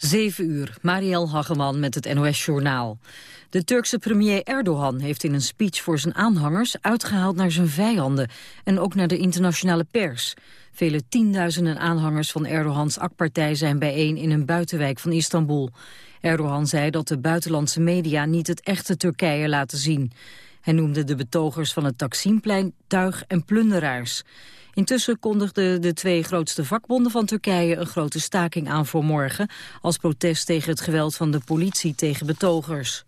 7 uur, Marielle Hageman met het NOS-journaal. De Turkse premier Erdogan heeft in een speech voor zijn aanhangers... uitgehaald naar zijn vijanden en ook naar de internationale pers. Vele tienduizenden aanhangers van Erdogans AK-partij zijn bijeen... in een buitenwijk van Istanbul. Erdogan zei dat de buitenlandse media niet het echte Turkije laten zien. Hij noemde de betogers van het Taksimplein tuig en plunderaars. Intussen kondigden de twee grootste vakbonden van Turkije een grote staking aan voor morgen, als protest tegen het geweld van de politie tegen betogers.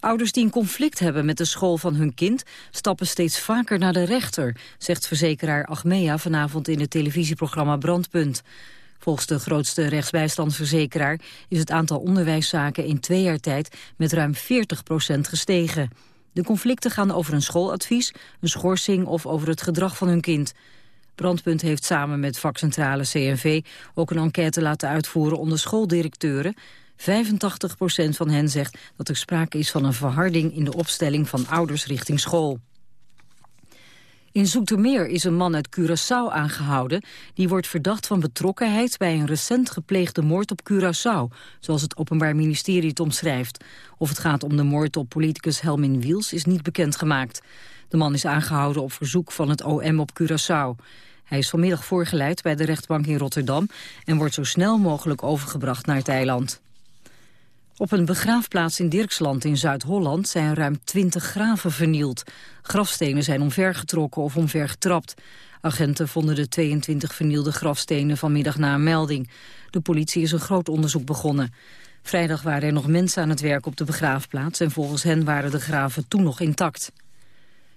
Ouders die een conflict hebben met de school van hun kind... stappen steeds vaker naar de rechter, zegt verzekeraar Achmea vanavond in het televisieprogramma Brandpunt. Volgens de grootste rechtsbijstandsverzekeraar is het aantal onderwijszaken in twee jaar tijd met ruim 40% gestegen. De conflicten gaan over een schooladvies, een schorsing of over het gedrag van hun kind. Brandpunt heeft samen met vakcentrale CNV ook een enquête laten uitvoeren onder schooldirecteuren. 85% van hen zegt dat er sprake is van een verharding in de opstelling van ouders richting school. In Zoetermeer is een man uit Curaçao aangehouden. Die wordt verdacht van betrokkenheid bij een recent gepleegde moord op Curaçao. Zoals het Openbaar Ministerie het omschrijft. Of het gaat om de moord op politicus Helmin Wiels is niet bekendgemaakt. De man is aangehouden op verzoek van het OM op Curaçao. Hij is vanmiddag voorgeleid bij de rechtbank in Rotterdam... en wordt zo snel mogelijk overgebracht naar het eiland. Op een begraafplaats in Dirksland in Zuid-Holland zijn ruim 20 graven vernield. Grafstenen zijn omvergetrokken of omvergetrapt. Agenten vonden de 22 vernielde grafstenen vanmiddag na een melding. De politie is een groot onderzoek begonnen. Vrijdag waren er nog mensen aan het werk op de begraafplaats... en volgens hen waren de graven toen nog intact.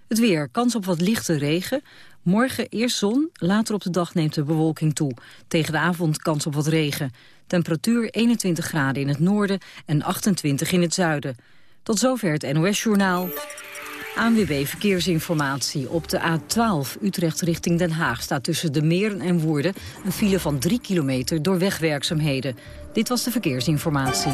Het weer, kans op wat lichte regen. Morgen eerst zon, later op de dag neemt de bewolking toe. Tegen de avond kans op wat regen. Temperatuur 21 graden in het noorden en 28 in het zuiden. Tot zover het NOS-journaal. ANWB Verkeersinformatie. Op de A12 Utrecht richting Den Haag staat tussen de Meren en Woerden... een file van 3 kilometer door wegwerkzaamheden. Dit was de verkeersinformatie.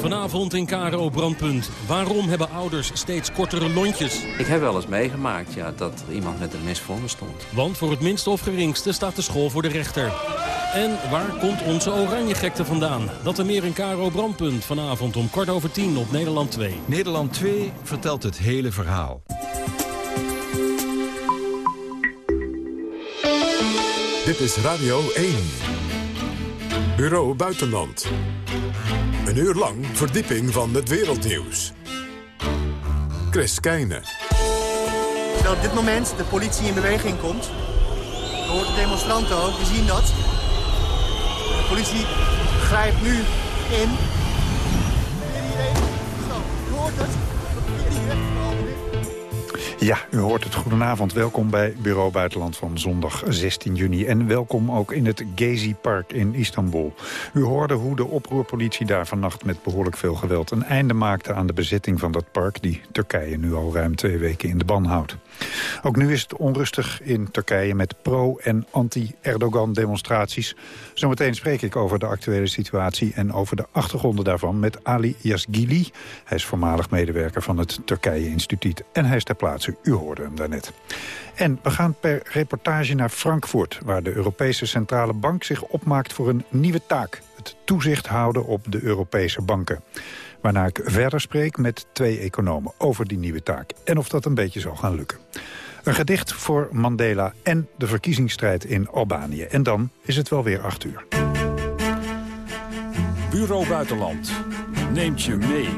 Vanavond in KRO Brandpunt. Waarom hebben ouders steeds kortere lontjes? Ik heb wel eens meegemaakt ja, dat er iemand met een mes voor me stond. Want voor het minste of geringste staat de school voor de rechter. En waar komt onze oranje gekte vandaan? Dat er meer in KRO Brandpunt. Vanavond om kwart over tien op Nederland 2. Nederland 2 vertelt het hele verhaal. Dit is Radio 1. Bureau Buitenland. Een uur lang verdieping van het wereldnieuws. Chris Keijne. Terwijl op dit moment de politie in beweging komt. We horen de demonstranten ook, we zien dat. De politie grijpt nu in. Zo, je hoort het. Ja, u hoort het. Goedenavond. Welkom bij Bureau Buitenland van zondag 16 juni. En welkom ook in het Gezi Park in Istanbul. U hoorde hoe de oproerpolitie daar vannacht met behoorlijk veel geweld... een einde maakte aan de bezetting van dat park... die Turkije nu al ruim twee weken in de ban houdt. Ook nu is het onrustig in Turkije met pro- en anti-Erdogan demonstraties. Zometeen spreek ik over de actuele situatie en over de achtergronden daarvan met Ali Yazgili. Hij is voormalig medewerker van het Turkije Instituut en hij is ter plaatse. U hoorde hem daarnet. En we gaan per reportage naar Frankfurt... waar de Europese Centrale Bank zich opmaakt voor een nieuwe taak. Het toezicht houden op de Europese banken. Waarna ik verder spreek met twee economen over die nieuwe taak. En of dat een beetje zal gaan lukken. Een gedicht voor Mandela en de verkiezingsstrijd in Albanië. En dan is het wel weer acht uur. Bureau Buitenland neemt je mee.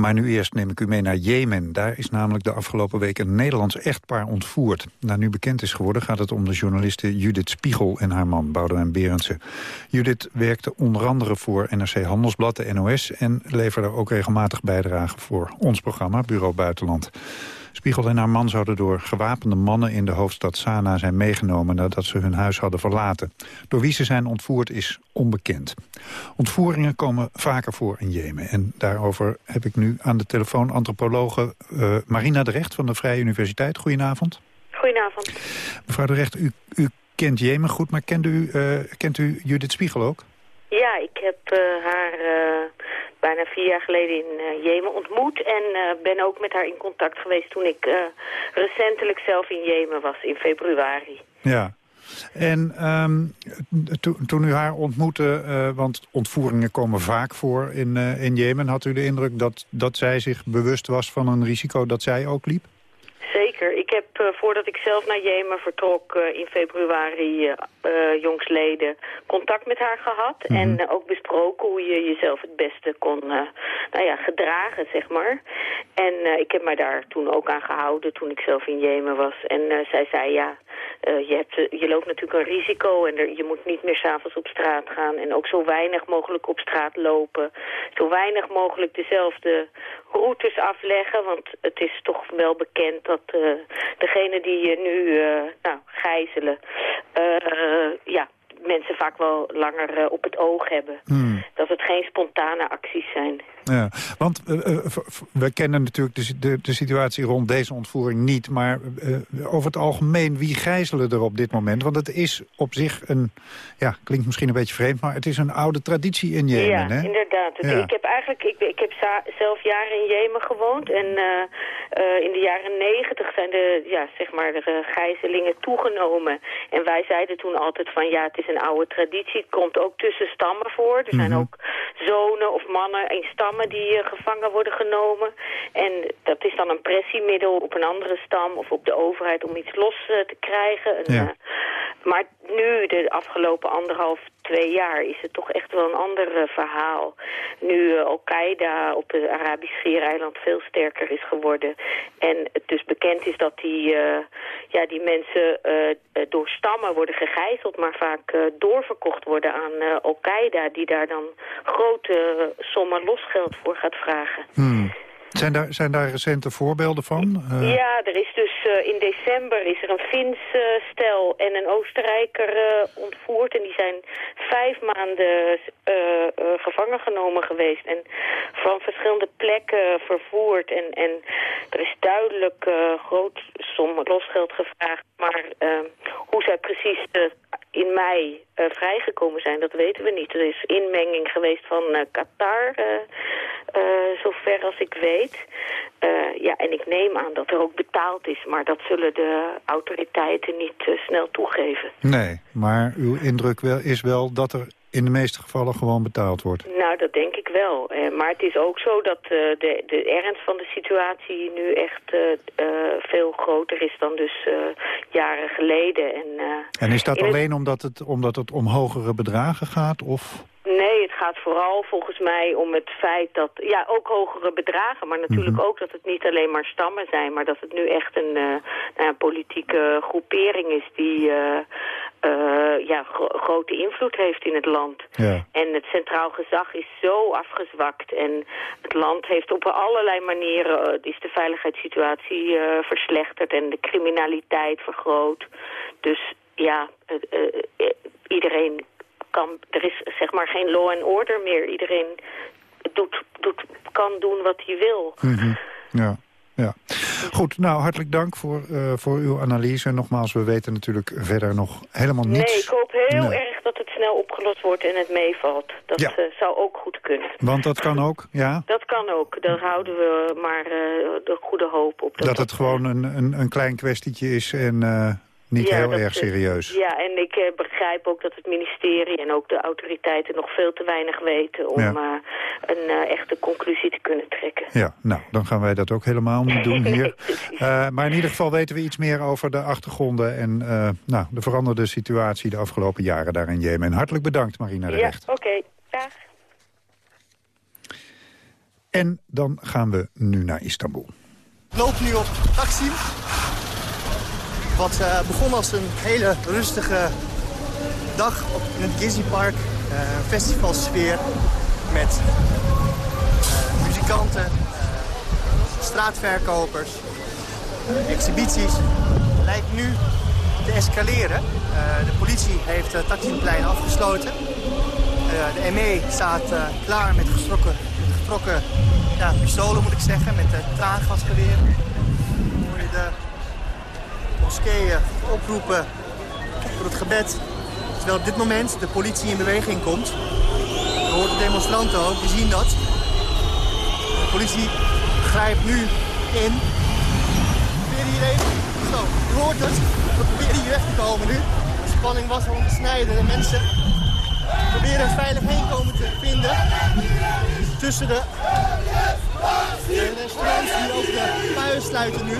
Maar nu eerst neem ik u mee naar Jemen. Daar is namelijk de afgelopen week een Nederlands echtpaar ontvoerd. Naar nu bekend is geworden gaat het om de journaliste Judith Spiegel en haar man Boudewijn Berendsen. Judith werkte onder andere voor NRC Handelsblad, de NOS... en leverde ook regelmatig bijdragen voor ons programma, Bureau Buitenland. Spiegel en haar man zouden door gewapende mannen in de hoofdstad Sanaa zijn meegenomen nadat ze hun huis hadden verlaten. Door wie ze zijn ontvoerd is onbekend. Ontvoeringen komen vaker voor in Jemen. En daarover heb ik nu aan de telefoon antropologe uh, Marina de Recht van de Vrije Universiteit. Goedenavond. Goedenavond. Mevrouw de Recht, u, u kent Jemen goed, maar kent u, uh, kent u Judith Spiegel ook? Ja, ik heb uh, haar bijna vier jaar geleden in uh, Jemen ontmoet. En uh, ben ook met haar in contact geweest toen ik uh, recentelijk zelf in Jemen was, in februari. Ja. En to toen u haar ontmoette, want ontvoeringen komen vaak voor in, in Jemen... had u de indruk dat, dat zij zich bewust was van een risico dat zij ook liep? Ik heb uh, voordat ik zelf naar Jemen vertrok uh, in februari uh, jongsleden contact met haar gehad. Mm -hmm. En ook besproken hoe je jezelf het beste kon nou ja, gedragen, zeg maar. En ik heb mij daar toen ook aan gehouden toen ik zelf in Jemen was. En zij zei ja, je, hebt, je loopt natuurlijk een risico en er, je moet niet meer s'avonds op straat gaan. En ook zo weinig mogelijk op straat lopen. Zo weinig mogelijk dezelfde routes afleggen, want het is toch wel bekend dat uh, degene die je nu nou, gijzelen, ja, mensen vaak wel langer op het oog hebben. Hmm. Dat het geen spontane acties zijn. Ja, want uh, we kennen natuurlijk de, de, de, situatie rond deze ontvoering niet. Maar uh, over het algemeen, wie gijzelen er op dit moment? Want het is op zich een, ja, klinkt misschien een beetje vreemd... maar het is een oude traditie in Jemen, ja, hè? inderdaad. Ja. Ik heb eigenlijk, ik, ik heb zelf jaren in Jemen gewoond. En in de jaren negentig zijn de, ja, zeg maar, de gijzelingen toegenomen. En wij zeiden toen altijd van, ja, het is een oude traditie. Het komt ook tussen stammen voor. Er zijn mm -hmm. ook zonen of mannen in stammen die uh, gevangen worden genomen. En dat is dan een pressiemiddel op een andere stam of op de overheid om iets los uh, te krijgen. Ja. uh, maar nu, de afgelopen anderhalf, twee jaar, is het toch echt wel een ander verhaal. Nu Al-Qaeda op het Arabisch Schiereiland veel sterker is geworden. En het dus bekend is dat die, ja, die mensen door stammen worden gegijzeld, maar vaak doorverkocht worden aan Al-Qaeda, die daar dan grote sommen losgeld voor gaat vragen. Hmm. Zijn daar, zijn daar recente voorbeelden van? Uh... Ja, er is dus uh, in december is er een Fins uh, stel en een Oostenrijker ontvoerd. En die zijn vijf maanden gevangen genomen geweest. En van verschillende plekken vervoerd. En, en er is duidelijk groot som losgeld gevraagd. Maar hoe zij precies in mei uh, vrijgekomen zijn, dat weten we niet. Er is inmenging geweest van uh, Qatar, uh, zover als ik weet. ja, en ik neem aan dat er ook betaald is, maar dat zullen de autoriteiten niet snel toegeven. Nee, maar uw indruk wel, is wel dat er in de meeste gevallen gewoon betaald wordt? Nou, dat denk ik wel. Eh, maar het is ook zo dat uh, de, de ernst van de situatie nu echt uh, uh, veel groter is dan dus jaren geleden. En, en is dat alleen het... omdat, het, omdat het om hogere bedragen gaat? Of... Nee, het gaat vooral volgens mij om het feit dat... Ja, ook hogere bedragen, maar natuurlijk mm -hmm. ook dat het niet alleen maar stammen zijn... maar dat het nu echt een, uh, nou, politieke groepering is die uh, uh, ja, gro grote invloed heeft in het land. Ja. En het centraal gezag is zo afgezwakt. En het land heeft op allerlei manieren... is de veiligheidssituatie verslechterd en de criminaliteit vergroot. Dus ja, iedereen kan, er is zeg maar geen law and order meer. Iedereen doet, doet, kan doen wat hij wil. Mm -hmm. Ja. Ja. Goed, nou hartelijk dank voor, uh, voor uw analyse. Nogmaals, we weten natuurlijk verder nog helemaal niets. Nee, ik hoop heel nee. erg dat het snel opgelost wordt en het meevalt. Dat ja. uh, zou ook goed kunnen. Want dat kan ook, ja? Dat kan ook. Daar houden we maar uh, de goede hoop op. Dat, dat, dat het gewoon een, een, een klein kwestietje is en niet ja, heel erg serieus. Ja, en ik uh, begrijp ook dat het ministerie en ook de autoriteiten nog veel te weinig weten om ja. uh, een uh, echte conclusie te kunnen trekken. Ja, nou, dan gaan wij dat ook helemaal niet doen hier. maar in ieder geval weten we iets meer over de achtergronden en nou, de veranderde situatie de afgelopen jaren daar in Jemen. Hartelijk bedankt, Marina de Ja, Recht. oké. Okay. Dag. En dan gaan we nu naar Istanbul. Loop nu op Taksim. Wat uh, begon als een hele rustige dag op, in het Gizzy Park. Uh, festivalsfeer met uh, muzikanten, straatverkopers. exhibities lijkt nu te escaleren. de politie heeft het taximplein afgesloten. de ME staat klaar met getrokken, ja, pistolen, moet ik zeggen, met traangasgeweren. Je de moskeeën oproepen voor het gebed. Terwijl op dit moment de politie in beweging komt. Je hoort de demonstranten ook, die zien dat. De politie grijpt nu in. Probeer hier even. Zo, je hoort het. We proberen hier weg te komen nu. De spanning was al snijden. De mensen proberen er veilig heen komen te vinden. Tussen de, de restaurants die ook de puien sluiten nu.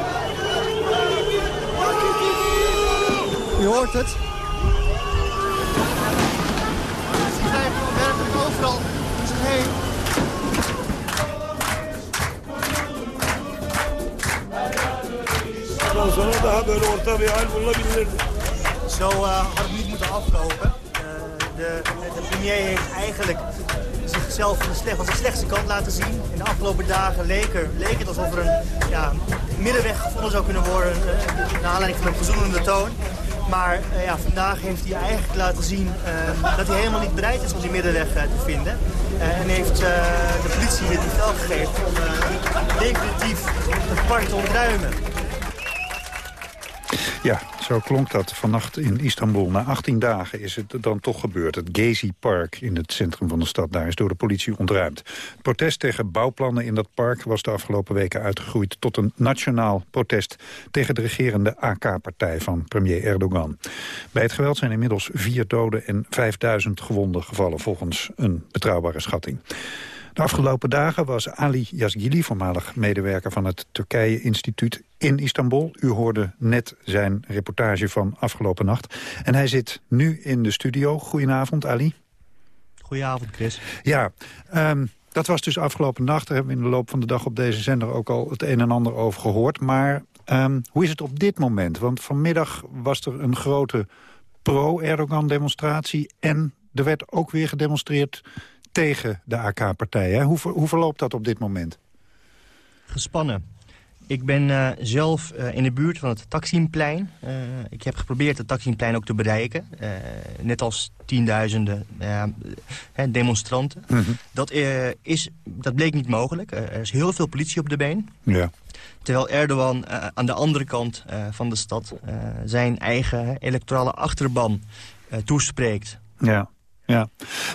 Je hoort het. Ze krijgen werkelijk overal om zich heen. Zo uh, had het niet moeten aflopen. Uh, de, de premier heeft eigenlijk zichzelf van de, slechtste kant laten zien. In de afgelopen dagen leek, er, leek het alsof er een ja, middenweg gevonden zou kunnen worden... Uh, naar aanleiding van een verzoenende toon. Maar uh, ja, vandaag heeft hij eigenlijk laten zien uh, dat hij helemaal niet bereid is om die middenweg te vinden. en heeft de politie weer die vel gegeven om definitief het park te ontruimen. Ja, zo klonk dat vannacht in Istanbul. Na 18 dagen is het dan toch gebeurd. Het Gezi Park in het centrum van de stad daar is door de politie ontruimd. Het protest tegen bouwplannen in dat park was de afgelopen weken uitgegroeid... tot een nationaal protest tegen de regerende AK-partij van premier Erdogan. Bij het geweld zijn inmiddels vier doden en 5000 gewonden gevallen... volgens een betrouwbare schatting. De afgelopen dagen was Ali Yazgili, voormalig medewerker van het Turkije-instituut in Istanbul. U hoorde net zijn reportage van afgelopen nacht. En hij zit nu in de studio. Goedenavond, Ali. Goedenavond, Chris. Ja, um, dat was dus afgelopen nacht. Daar hebben we in de loop van de dag op deze zender ook al het een en ander over gehoord. Maar um, hoe is het op dit moment? Want vanmiddag was er een grote pro-Erdogan-demonstratie... en er werd ook weer gedemonstreerd tegen de AK-partij. Hoe, hoe verloopt dat op dit moment? Gespannen. Ik ben uh, zelf uh, in de buurt van het Taksimplein. Uh, ik heb geprobeerd het Taksimplein ook te bereiken. net als tienduizenden demonstranten. Mm -hmm. dat, is, dat bleek niet mogelijk. er is heel veel politie op de been. Ja. Terwijl Erdogan aan de andere kant van de stad... zijn eigen electorale achterban toespreekt. Ja. Ja,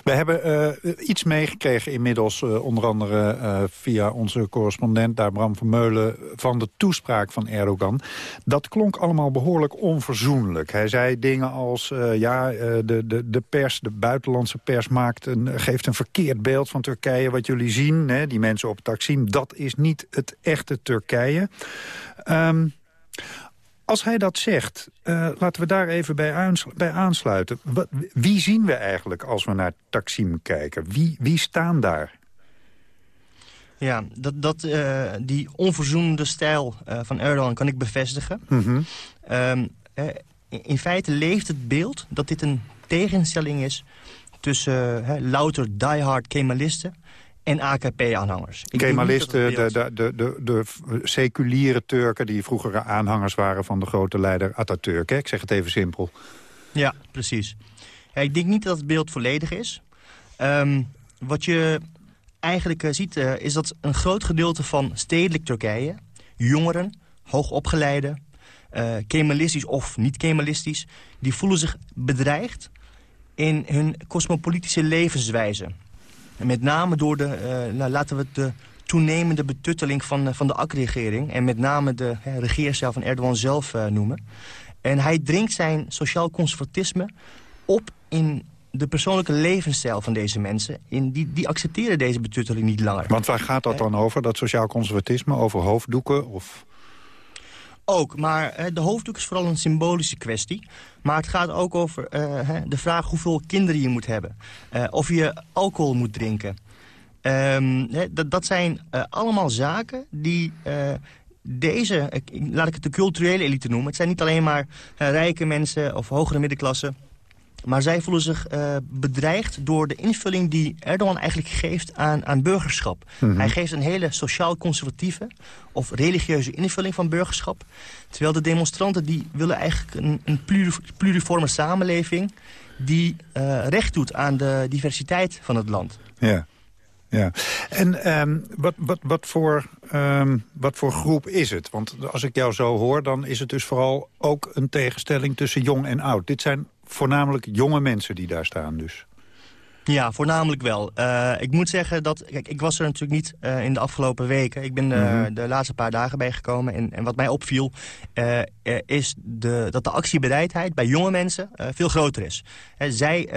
we hebben uh, iets meegekregen inmiddels, uh, onder andere uh, via onze correspondent daar Bram Vermeulen, van de toespraak van Erdogan. Dat klonk allemaal behoorlijk onverzoenlijk. Hij zei dingen als, ja, de, de, de pers, de buitenlandse pers maakt een, geeft een verkeerd beeld van Turkije. Wat jullie zien, hè, die mensen op Taksim, dat is niet het echte Turkije. Um, als hij dat zegt, uh, laten we daar even bij, bij aansluiten. Wat, wie zien we eigenlijk als we naar Taksim kijken? Wie, wie staan daar? Ja, dat, dat, uh, die onverzoenende stijl uh, van Erdogan kan ik bevestigen. Mm -hmm. um, in feite leeft het beeld dat dit een tegenstelling is... tussen louter diehard Kemalisten en AKP-aanhangers. Kemalisten, de, de, de, de, de seculiere Turken... die vroeger aanhangers waren van de grote leider Atatürk. Hè? Ik zeg het even simpel. Ja, precies. Ja, ik denk niet dat het beeld volledig is. Um, wat je eigenlijk uh, ziet, uh, is dat een groot gedeelte van stedelijk Turkije... jongeren, hoogopgeleide, uh, kemalistisch of niet kemalistisch... die voelen zich bedreigd in hun cosmopolitische levenswijze. En met name door de, uh, nou, laten we het de toenemende betutteling van, van de AK-regering... en met name de regeercel van Erdogan zelf uh, noemen. En hij dringt zijn sociaal conservatisme op in de persoonlijke levensstijl van deze mensen. In die, die accepteren deze betutteling niet langer. Want waar gaat dat dan over, dat sociaal conservatisme? Over hoofddoeken of... Ook, maar de hoofddoek is vooral een symbolische kwestie. Maar het gaat ook over uh, de vraag hoeveel kinderen je moet hebben. Uh, of je alcohol moet drinken. Um, dat, zijn uh, allemaal zaken die deze, laat ik het de culturele elite noemen... het zijn niet alleen maar rijke mensen of hogere middenklasse... Maar zij voelen zich uh, bedreigd door de invulling die Erdogan eigenlijk geeft aan, aan burgerschap. Mhm. Hij geeft een hele sociaal-conservatieve of religieuze invulling van burgerschap. Terwijl de demonstranten die willen eigenlijk een, een pluriforme samenleving... die uh, recht doet aan de diversiteit van het land. Ja. Ja. En um, wat, wat, wat, voor, um, wat voor groep is het? Want als ik jou zo hoor, dan is het dus vooral ook een tegenstelling tussen jong en oud. Dit zijn voornamelijk jonge mensen die daar staan dus. Ja, voornamelijk wel. Uh, ik moet zeggen dat... Kijk, ik was er natuurlijk niet uh, in de afgelopen weken. Ik ben uh, mm -hmm. de laatste paar dagen bijgekomen. En, en wat mij opviel is de, dat de actiebereidheid bij jonge mensen veel groter is. zij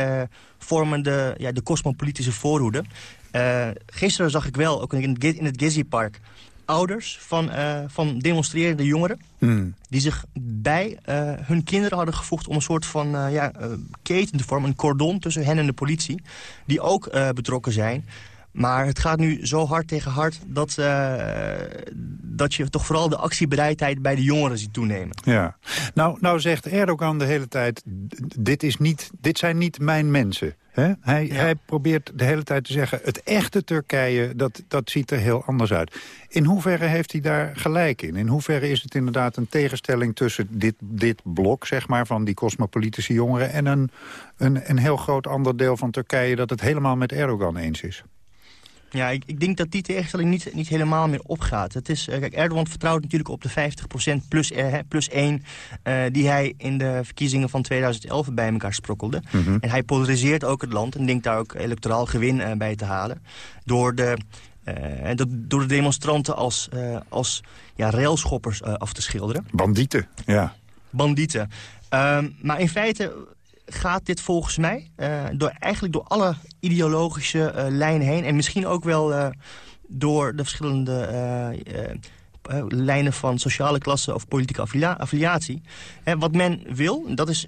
vormen de, ja, de cosmopolitische voorhoede. Gisteren zag ik wel, ook in het, in het Gezi-park ouders van, uh, van demonstrerende jongeren... Hmm. die zich bij uh, hun kinderen hadden gevoegd om een soort van ja, keten te vormen... een cordon tussen hen en de politie, die ook betrokken zijn... Maar het gaat nu zo hard tegen hard dat, dat je toch vooral de actiebereidheid bij de jongeren ziet toenemen. Ja. Nou, nou zegt Erdogan de hele tijd, dit, is niet, dit zijn niet mijn mensen. He? Hij, Ja. hij probeert de hele tijd te zeggen... het echte Turkije, dat, dat ziet er heel anders uit. In hoeverre heeft hij daar gelijk in? In hoeverre is het inderdaad een tegenstelling tussen dit, dit blok... zeg maar, van die cosmopolitische jongeren... en een, een, een heel groot ander deel van Turkije... dat het helemaal met Erdogan eens is? Ja, ik, ik denk dat die tegenstelling niet, niet helemaal meer opgaat. Het is, eh, kijk, Erdogan vertrouwt natuurlijk op de 50% plus, eh, plus 1... eh, die hij in de verkiezingen van 2011 bij elkaar sprokkelde. Mhm. En hij polariseert ook het land en denkt daar ook electoraal gewin bij te halen. Door de, door- door de demonstranten als, als ja, railschoppers af te schilderen. Bandieten, ja. Bandieten. Ehm, maar in feite gaat dit volgens mij eh, door, eigenlijk door alle ideologische eh, lijnen heen... en misschien ook wel eh, door de verschillende lijnen van sociale klasse of politieke affilia- affiliatie. Wat men wil, en dat is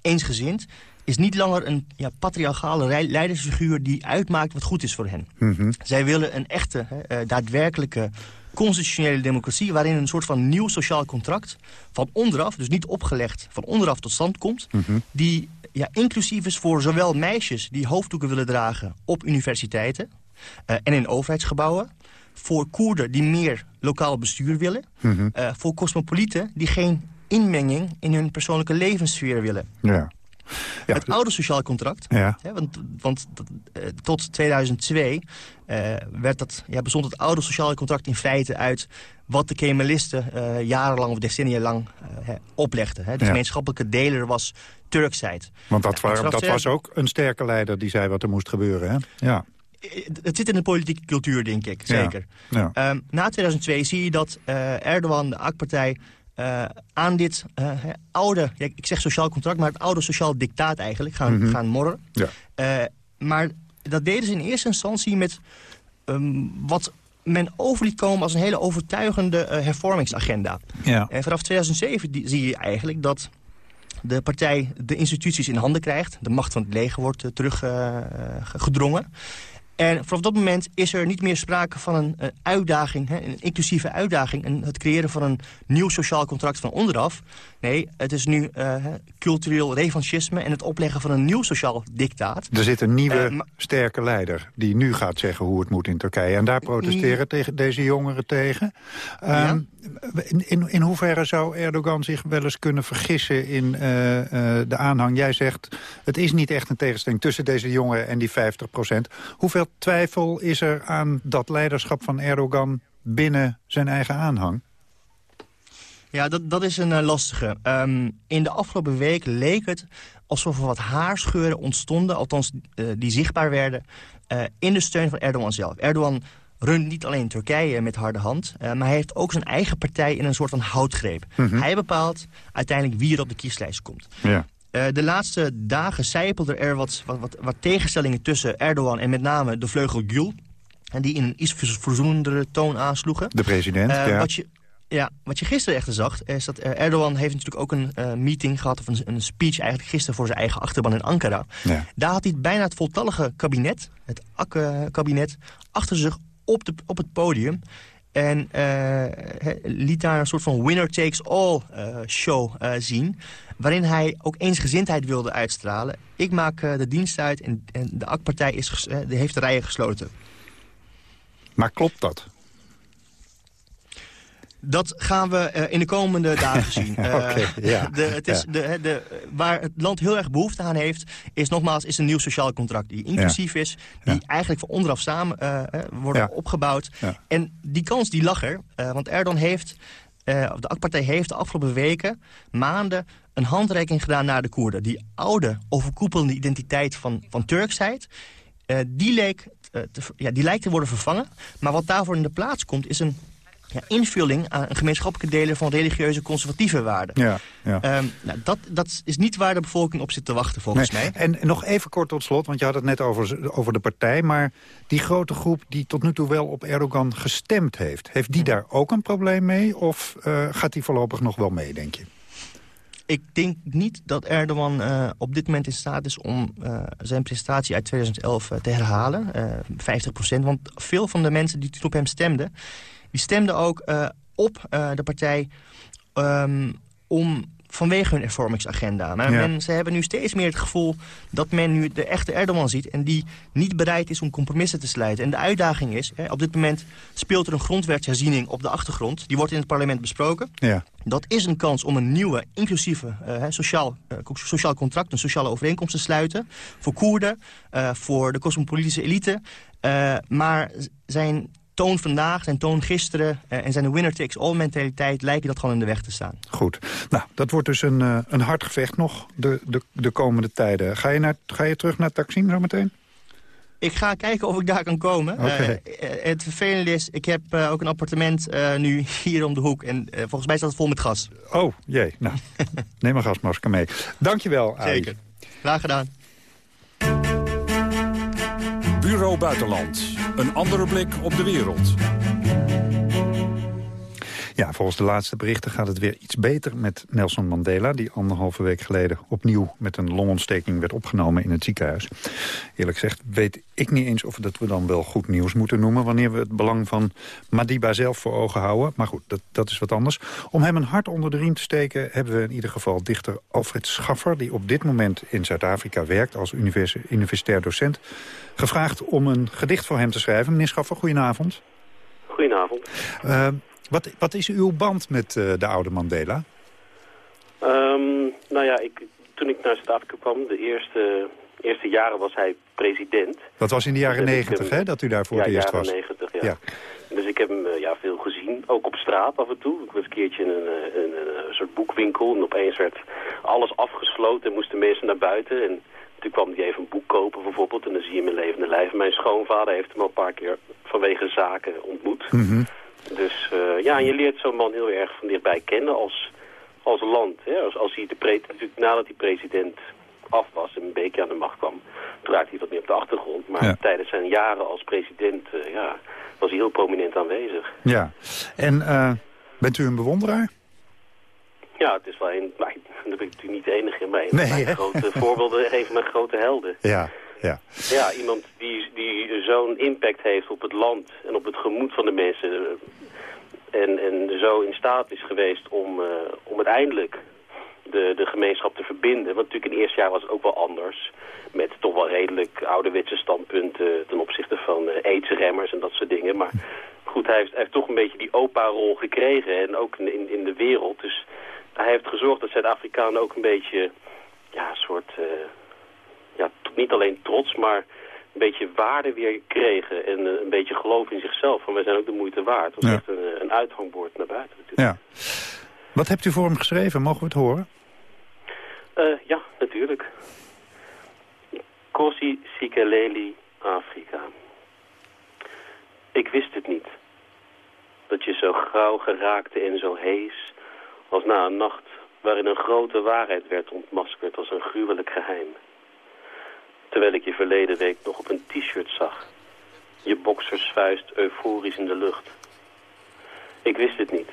eensgezind... is niet langer een ja, patriarchale leidersfiguur die uitmaakt wat goed is voor hen. Mhm. Zij willen een echte, hè, daadwerkelijke constitutionele democratie... waarin een soort van nieuw sociaal contract van onderaf, dus niet opgelegd... van onderaf tot stand komt, Mhm. die ja, inclusief is voor zowel meisjes die hoofddoeken willen dragen op universiteiten... eh, en in overheidsgebouwen, voor Koerden die meer lokaal bestuur willen... Mhm. eh, voor cosmopolieten die geen inmenging in hun persoonlijke levenssfeer willen. Ja. Ja, Het oude sociaal contract, Ja. hè, want, want eh, tot 2002 eh, werd dat, ja, bestond het oude sociale contract in feite uit... wat de Kemalisten eh, jarenlang of decennia lang hè, oplegden. Hè. De Ja. gemeenschappelijke deler was Turkseid. Want dat, dat was ook een sterke leider die zei wat er moest gebeuren, hè? Ja. Het zit in de politieke cultuur, denk ik, zeker. Ja. Ehm, na 2002 zie je dat Erdogan, de AK-partij... eh, aan dit eh, oude, ja, ik zeg sociaal contract... maar het oude sociaal dictaat eigenlijk gaan, Mhm. gaan morren. Ja. Eh, maar dat deden ze in eerste instantie met ehm, wat men over liet komen... als een hele overtuigende hervormingsagenda. Ja. En vanaf 2007 die- zie je eigenlijk dat de partij de instituties in handen krijgt. De macht van het leger wordt teruggedrongen. En vanaf dat moment is er niet meer sprake van een eh, uitdaging, hè, een inclusieve uitdaging... en het creëren van een nieuw sociaal contract van onderaf. Nee, het is nu eh, cultureel revanchisme en het opleggen van een nieuw sociaal dictaat. Er zit een nieuwe, Eh, sterke leider die nu gaat zeggen hoe het moet in Turkije. En daar protesteren tegen deze jongeren tegen. Ehm, in, in, in hoeverre zou Erdogan zich wel eens kunnen vergissen in de aanhang? Jij zegt, het is niet echt een tegenstelling tussen deze jongeren en die 50 procent. Hoeveel twijfel is er aan dat leiderschap van Erdogan binnen zijn eigen aanhang? Ja, dat, dat is een eh, lastige. Ehm, in de afgelopen week leek het alsof er wat haarscheuren ontstonden... althans eh, die zichtbaar werden, eh, in de steun van Erdogan zelf. Erdogan runt niet alleen Turkije met harde hand... maar hij heeft ook zijn eigen partij in een soort van houtgreep. Mhm. Hij bepaalt uiteindelijk wie er op de kieslijst komt. Ja. Eh, de laatste dagen zijpelden er wat, wat, wat, wat tegenstellingen tussen Erdogan... en met name de vleugel Gül... En die in een iets verzoenendere toon aansloegen. De president, Eh, ja. Wat je, ja, wat je gisteren echter zag, is dat eh, Erdogan heeft natuurlijk ook een meeting gehad... of een, een speech eigenlijk gisteren voor zijn eigen achterban in Ankara. Ja. Daar had hij bijna het voltallige kabinet, het AK-kabinet... achter zich op, de, op het podium. En eh, liet daar een soort van winner takes all eh, show eh, zien. waarin hij ook eensgezindheid wilde uitstralen. Ik maak de dienst uit en, en de AK-partij heeft de rijen gesloten. Maar klopt dat? Dat gaan we uh, in de komende dagen zien. Uh, okay, ja. de, het is ja. de, de, waar het land heel erg behoefte aan heeft... is nogmaals is een nieuw sociaal contract die inclusief is... die eigenlijk van onderaf samen uh, worden opgebouwd. En die kans die lag er. want Erdogan heeft, of de AK-partij heeft de afgelopen weken, maanden... een handreiking gedaan naar de Koerden. Die oude, overkoepelende identiteit van, van Turksheid... die, leek, te, ja, die lijkt te worden vervangen. Maar wat daarvoor in de plaats komt is een ja, invulling aan een gemeenschappelijke delen van religieuze conservatieve waarden. Ja, ja. Um, nou, dat, dat is niet waar de bevolking op zit te wachten, volgens nee. mij. En nog even kort tot slot, want je had het net over, over de partij... maar die grote groep die tot nu toe wel op Erdogan gestemd heeft... heeft die daar ook een probleem mee of uh, gaat die voorlopig nog wel mee, denk je? Ik denk niet dat Erdogan uh, op dit moment in staat is om uh, zijn prestatie uit 2011 te herhalen. 50 procent, want veel van de mensen die toen op hem stemden die stemden ook uh, op uh, de partij um, om vanwege hun hervormingsagenda. Maar Ja. men, ze hebben nu steeds meer het gevoel dat men nu de echte Erdogan ziet... en die niet bereid is om compromissen te sluiten. En de uitdaging is, hè, op dit moment speelt er een grondwetsherziening op de achtergrond. Die wordt in het parlement besproken. Ja. Dat is een kans om een nieuwe, inclusieve uh, sociaal, uh, sociaal contract... een sociale overeenkomst te sluiten voor Koerden, uh, voor de cosmopolitische elite. Maar zijn toon vandaag, zijn toon gisteren uh, en zijn winner-takes-all mentaliteit... lijken dat gewoon in de weg te staan. Goed. Nou, dat wordt dus een, uh, een hard gevecht nog de, de, de komende tijden. Ga je, naar, ga je terug naar Taksim zo meteen? Ik ga kijken of ik daar kan komen. Okay. Uh, het vervelende is, ik heb ook een appartement nu hier om de hoek. En volgens mij staat het vol met gas. Oh, jee. Nou, neem een gasmasker mee. Dankjewel, Ali. Zeker. Graag gedaan. Bureau Buitenland. Een andere blik op de wereld. Ja, volgens de laatste berichten gaat het weer iets beter met Nelson Mandela... die anderhalve week geleden opnieuw met een longontsteking werd opgenomen in het ziekenhuis. Eerlijk gezegd weet ik niet eens of dat we dan wel goed nieuws moeten noemen... wanneer we het belang van Madiba zelf voor ogen houden. Maar goed, dat, dat is wat anders. Om hem een hart onder de riem te steken hebben we in ieder geval dichter Alfred Schaffer... die op dit moment in Zuid-Afrika werkt als univers universitair docent... gevraagd om een gedicht voor hem te schrijven. Meneer Schaffer, goedenavond. Goedenavond. Uh, wat, wat is uw band met uh, de oude Mandela? Um, nou ja, ik, toen ik naar Zuid-Afrika kwam, de eerste, eerste jaren was hij president. Dat was in de jaren negentig, hè, dat u daar voor ja, het eerst jaren was? 90, ja. ja. Dus ik heb hem uh, ja, veel gezien, ook op straat af en toe. Ik was een keertje in een, een, een, een soort boekwinkel en opeens werd alles afgesloten en moesten mensen naar buiten. En toen kwam hij even een boek kopen bijvoorbeeld en dan zie je hem in levende lijf. Mijn schoonvader heeft hem al een paar keer vanwege zaken ontmoet. Mm -hmm. Dus uh, ja, je leert zo'n man heel erg van dichtbij kennen als, als land. Hè? Als, als hij de natuurlijk nadat hij president af was en een beetje aan de macht kwam, toen raakte hij wat meer op de achtergrond. Maar Ja. tijdens zijn jaren als president uh, ja, was hij heel prominent aanwezig. Ja. En uh, bent u een bewonderaar? Ja, het is wel een, maar, daar ben ik natuurlijk niet de enige in, maar een Nee, van mijn grote voorbeelden, een van mijn grote helden. Ja, ja. Ja, iemand die, die zo'n impact heeft op het land en op het gemoed van de mensen. En, en zo in staat is geweest om, uh, om uiteindelijk de, de gemeenschap te verbinden. Want natuurlijk in het eerste jaar was het ook wel anders. Met toch wel redelijk ouderwetse standpunten ten opzichte van uh, aidsremmers en dat soort dingen. Maar goed, hij heeft, hij heeft toch een beetje die opa-rol gekregen. En ook in, in de wereld. Dus hij heeft gezorgd dat Zuid-Afrikanen ook een beetje... Ja, een soort... ja, niet alleen trots, maar een beetje waarde weer kregen. En uh, een beetje geloof in zichzelf. Van wij zijn ook de moeite waard. Dat is Ja. echt een, een uithangbord naar buiten natuurlijk. ja. Wat hebt u voor hem geschreven? Mogen we het horen? Uh, ja, natuurlijk. Kosi Sikeleli, Afrika. Ik wist het niet. Dat je zo grauw geraakte en zo hees... als na een nacht waarin een grote waarheid werd ontmaskerd als een gruwelijk geheim. Terwijl ik je verleden week nog op een t-shirt zag. Je boksersvuist euforisch in de lucht. Ik wist het niet.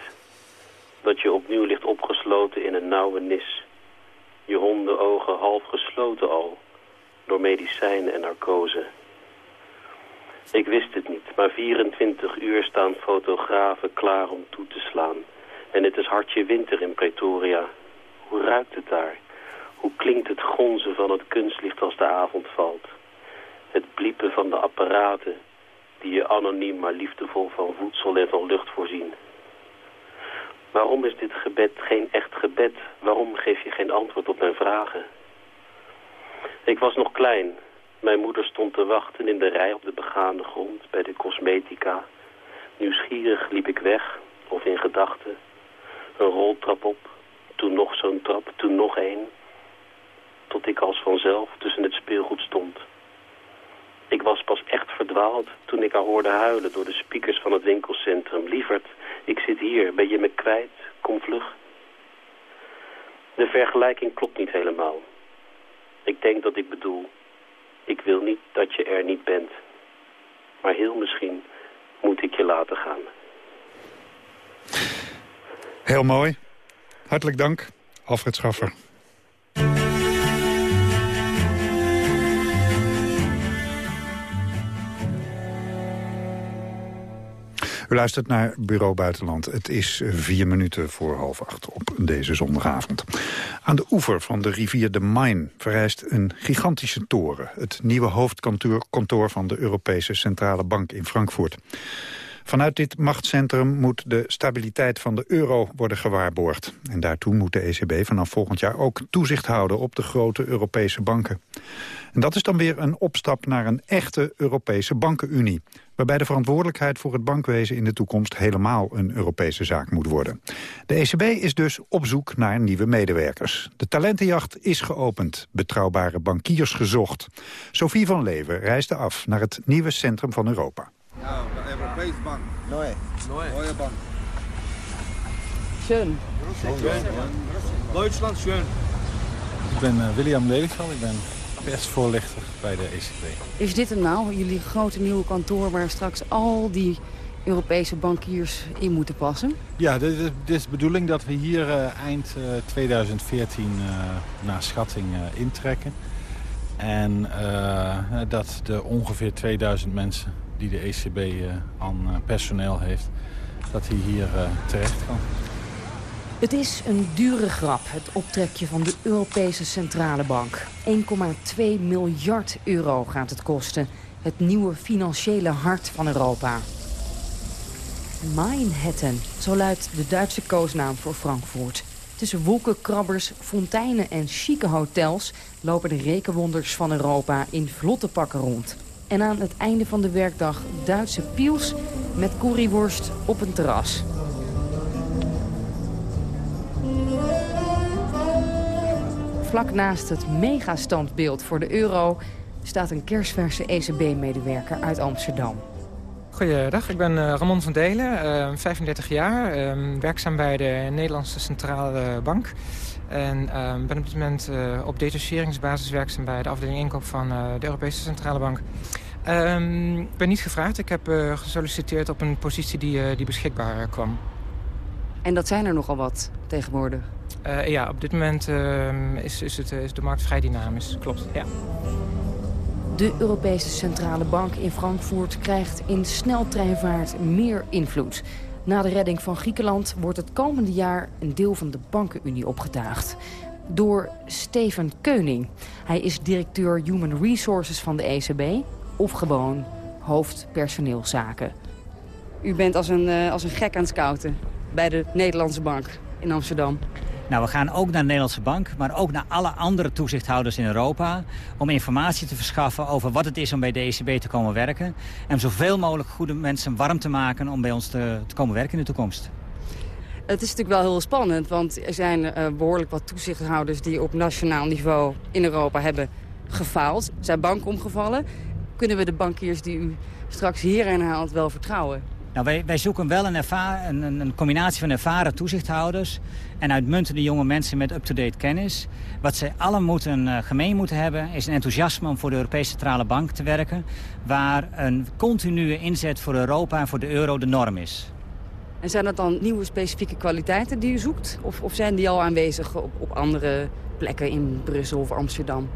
Dat je opnieuw ligt opgesloten in een nauwe nis. Je hondenogen half gesloten al. Door medicijnen en narcose. Ik wist het niet, maar 24 uur staan fotografen klaar om toe te slaan. En het is hartje winter in Pretoria. Hoe ruikt het daar? Hoe klinkt het gonzen van het kunstlicht als de avond valt? Het bliepen van de apparaten die je anoniem maar liefdevol van voedsel en van lucht voorzien. Waarom is dit gebed geen echt gebed? Waarom geef je geen antwoord op mijn vragen? Ik was nog klein. Mijn moeder stond te wachten in de rij op de begaande grond bij de cosmetica. Nieuwsgierig liep ik weg, of in gedachten. Een roltrap op, toen nog zo'n trap, toen nog één. Tot ik als vanzelf tussen het speelgoed stond. Ik was pas echt verdwaald toen ik haar hoorde huilen door de speakers van het winkelcentrum. Lieverd, ik zit hier, ben je me kwijt? Kom vlug. De vergelijking klopt niet helemaal. Ik denk dat ik bedoel, ik wil niet dat je er niet bent. Maar heel misschien moet ik je laten gaan. Heel mooi. Hartelijk dank, Alfred Schaffer. U luistert naar Bureau Buitenland. Het is vier minuten voor half acht op deze zondagavond. Aan de oever van de rivier de Main verrijst een gigantische toren. Het nieuwe hoofdkantoor van de Europese Centrale Bank in Frankfurt. Vanuit dit machtscentrum moet de stabiliteit van de euro worden gewaarborgd. En daartoe moet de ECB vanaf volgend jaar ook toezicht houden op de grote Europese banken. En dat is dan weer een opstap naar een echte Europese bankenunie waarbij de verantwoordelijkheid voor het bankwezen in de toekomst helemaal een Europese zaak moet worden. De ECB is dus op zoek naar nieuwe medewerkers. De talentenjacht is geopend, betrouwbare bankiers gezocht. Sophie van Leeuwen reisde af naar het nieuwe centrum van Europa. Ja, de Europese bank. Neue. Neue bank. Schön. Duitsland, schön. Ik ben uh, William Lelyveld, ik ben persvoorlichter bij de ECB. Is dit hem nou, jullie grote nieuwe kantoor... waar straks al die Europese bankiers in moeten passen? Ja, dit is, dit is de bedoeling dat we hier uh, eind uh, 2014 uh, naar schatting uh, intrekken. En dat de ongeveer 2000 mensen die de ECB aan personeel heeft... dat die hier terecht kan. Het is een dure grap, het optrekje van de Europese Centrale Bank. 1,2 miljard euro gaat het kosten. Het nieuwe financiële hart van Europa. Manhattan, zo luidt de Duitse koosnaam voor Frankfurt. Tussen wolkenkrabbers, fonteinen en chique hotels... lopen de rekenwonders van Europa in vlotte pakken rond. En aan het einde van de werkdag Duitse piels met curryworst op een terras. Vlak naast het megastandbeeld voor de euro staat een kersverse ECB-medewerker uit Amsterdam. Goeiedag, ik ben uh, Ramon van Delen, uh, 35 jaar, uh, werkzaam bij de Nederlandse Centrale Bank. En ben op dit moment op detacheringsbasis werkzaam bij de afdeling inkoop van de Europese Centrale Bank. Ik ben niet gevraagd, ik heb gesolliciteerd op een positie die, die beschikbaar kwam. En dat zijn er nogal wat tegenwoordig? Ja, op dit moment uh, is, is, het, is de markt vrij dynamisch. Klopt, ja. De Europese Centrale Bank in Frankfurt krijgt in sneltreinvaart meer invloed. Na de redding van Griekenland wordt het komende jaar een deel van de bankenunie opgetuigd. Door Steven Keuning. Hij is directeur Human Resources van de ECB of gewoon hoofd personeelszaken. U bent als een, uh, als een gek aan het scouten bij de Nederlandse Bank in Amsterdam. Nou, we gaan ook naar de Nederlandse Bank, maar ook naar alle andere toezichthouders in Europa... om informatie te verschaffen over wat het is om bij de ECB te komen werken... en zoveel mogelijk goede mensen warm te maken om bij ons te, te komen werken in de toekomst. Het is natuurlijk wel heel spannend, want er zijn uh, behoorlijk wat toezichthouders... die op nationaal niveau in Europa hebben gefaald, zijn banken omgevallen. Kunnen we de bankiers die u straks hierin haalt wel vertrouwen? Nou, wij, wij zoeken wel een, een, een, combinatie van ervaren toezichthouders... en uitmuntende jonge mensen met up-to-date kennis. Wat zij allen moeten, uh, gemeen moeten hebben... is een enthousiasme om voor de Europese Centrale Bank te werken... waar een continue inzet voor Europa en voor de euro de norm is. En zijn dat dan nieuwe specifieke kwaliteiten die u zoekt? Of, of zijn die al aanwezig op, op andere plekken in Brussel of Amsterdam?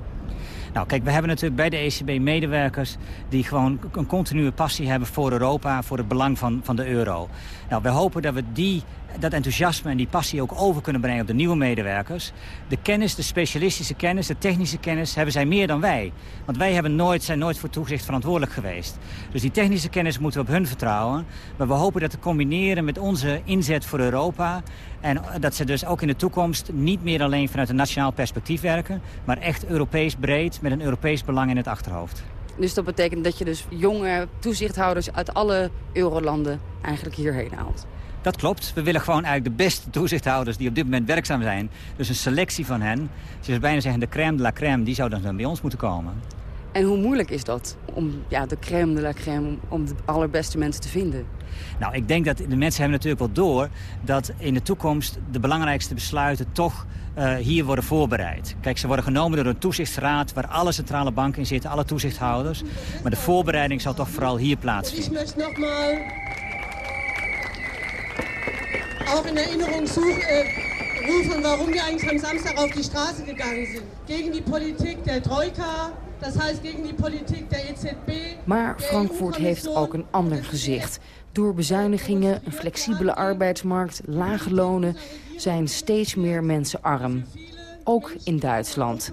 Nou, kijk, we hebben natuurlijk bij de ECB medewerkers... die gewoon een continue passie hebben voor Europa... voor het belang van, van de euro. Nou, we hopen dat we die dat enthousiasme en die passie ook over kunnen brengen op de nieuwe medewerkers. De kennis, de specialistische kennis, de technische kennis hebben zij meer dan wij. Want wij hebben nooit, zijn nooit voor toezicht verantwoordelijk geweest. Dus die technische kennis moeten we op hun vertrouwen. Maar we hopen dat te combineren met onze inzet voor Europa. En dat ze dus ook in de toekomst niet meer alleen vanuit een nationaal perspectief werken... maar echt Europees breed met een Europees belang in het achterhoofd. Dus dat betekent dat je dus jonge toezichthouders uit alle eurolanden eigenlijk hierheen haalt? Dat klopt. We willen gewoon eigenlijk de beste toezichthouders die op dit moment werkzaam zijn. Dus een selectie van hen. Ze zou bijna zeggen de crème de la crème, die zou dan bij ons moeten komen. En hoe moeilijk is dat om ja, de crème de la crème, om de allerbeste mensen te vinden? Nou, ik denk dat de mensen hebben natuurlijk wel door dat in de toekomst de belangrijkste besluiten toch uh, hier worden voorbereid. Kijk, ze worden genomen door een toezichtsraad waar alle centrale banken in zitten, alle toezichthouders. Maar de voorbereiding zal toch vooral hier plaatsvinden. Auch in Erinnerung such, äh, rufen, warum wir eigentlich am Samstag auf die Straße gegangen sind. Gegen die Politik der Troika, das heißt gegen die Politik der EZB. Maar Frankfurt heeft ook een ander gezicht. Door bezuinigingen, een flexibele arbeidsmarkt, lage lonen... zijn steeds meer mensen arm. Ook in Duitsland.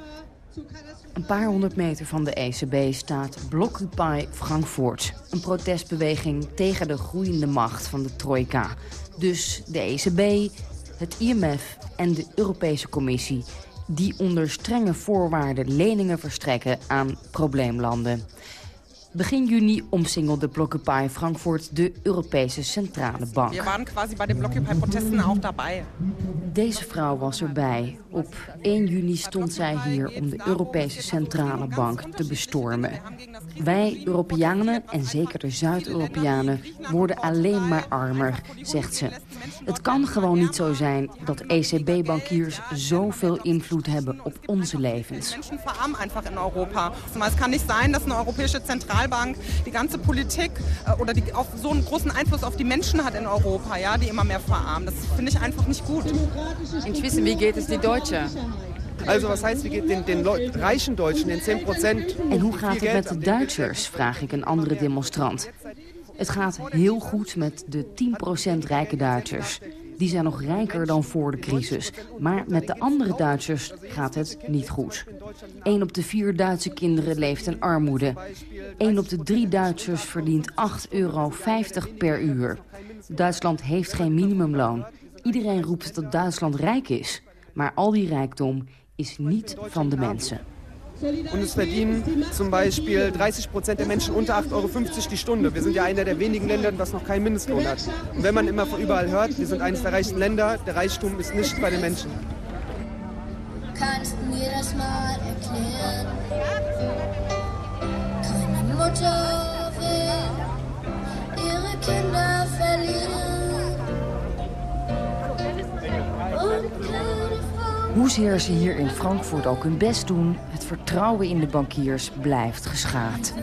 Een paar honderd meter van de ECB staat Blockupy Frankfurt. Een protestbeweging tegen de groeiende macht van de trojka. Dus de ECB, het IMF en de Europese Commissie... die onder strenge voorwaarden leningen verstrekken aan probleemlanden. Begin juni omsingelde Blockupy Frankfurt de Europese Centrale Bank. We waren quasi bij de Blockupy-protesten ook daarbij. Deze vrouw was erbij. Op 1 juni stond zij hier om de Europese Centrale Bank te bestormen. Wij Europeanen, en zeker de Zuid-Europeanen, worden alleen maar armer, zegt ze. Het kan gewoon niet zo zijn dat ECB-bankiers zoveel invloed hebben op onze levens. Mensen verarmen einfach in Europa. Het kan niet zijn dat een Europese Zentralbank die ganze Politik äh, oder die auf so einen großen Einfluss auf die Menschen hat in Europa, ja, die immer mehr verarmen. Das finde ich einfach nicht gut. Intussen, wie geht es die Deutschen? Also was heißt, wie geht den, den reichen Deutschen, den 10 Prozent? En hoe gaat het met de Duitsers, vraag ik een andere demonstrant. Het gaat heel goed met de 10% rijke Duitsers. Die zijn nog rijker dan voor de crisis. Maar met de andere Duitsers gaat het niet goed. Eén op de vier Duitse kinderen leeft in armoede. Eén op de drie Duitsers verdient 8,50 euro per uur. Duitsland heeft geen minimumloon. Iedereen roept dat Duitsland rijk is. Maar al die rijkdom is niet van de mensen. Und es verdienen zum Beispiel 30 Prozent der Menschen unter 8,50 Euro die Stunde. Wir sind ja einer der wenigen Länder, das noch keinen Mindestlohn hat. Und wenn man immer von überall hört, wir sind eines der reichsten Länder, der Reichtum ist nicht bei den Menschen. Kannst du mir das mal erklären? Keine Mutter will ihre Kinder verlieren. Und Hoezeer ze hier in Frankfurt ook hun best doen... het vertrouwen in de bankiers blijft geschaad.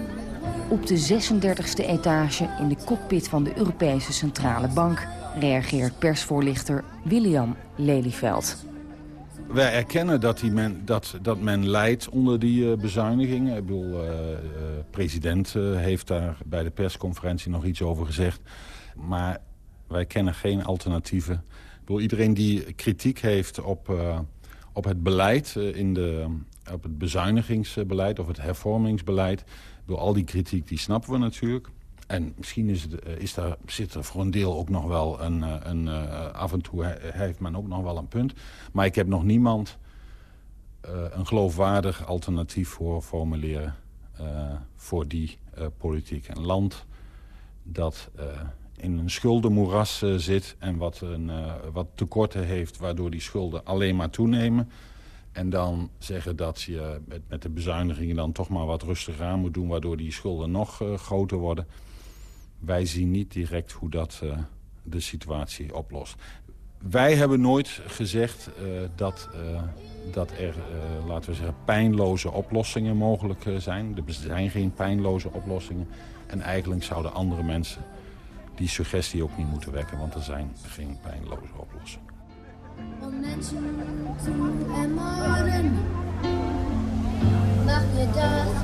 Op de 36e etage in de cockpit van de Europese Centrale Bank... reageert persvoorlichter William Lelyveld. Wij erkennen dat, die men, dat, dat men leidt onder die uh, bezuinigingen. Ik bedoel, uh, uh, president heeft daar bij de persconferentie nog iets over gezegd. Maar wij kennen geen alternatieven. Ik bedoel, iedereen die kritiek heeft op, op het beleid, in de, op het bezuinigingsbeleid of het hervormingsbeleid... Door al die kritiek, die snappen we natuurlijk. En misschien is, het, is daar, zit er voor een deel ook nog wel een... een af en toe heeft men ook nog wel een punt. Maar ik heb nog niemand een geloofwaardig alternatief voor formuleren... Voor die politiek. Een land dat in een schuldenmoeras zit... en wat, een, wat tekorten heeft, waardoor die schulden alleen maar toenemen... En dan zeggen dat je met, met de bezuinigingen dan toch maar wat rustiger aan moet doen... waardoor die schulden nog uh, groter worden. Wij zien niet direct hoe dat de situatie oplost. Wij hebben nooit gezegd dat, dat er, laten we zeggen, pijnloze oplossingen mogelijk zijn. Er zijn geen pijnloze oplossingen. En eigenlijk zouden andere mensen die suggestie ook niet moeten wekken... want er zijn geen pijnloze oplossingen. da?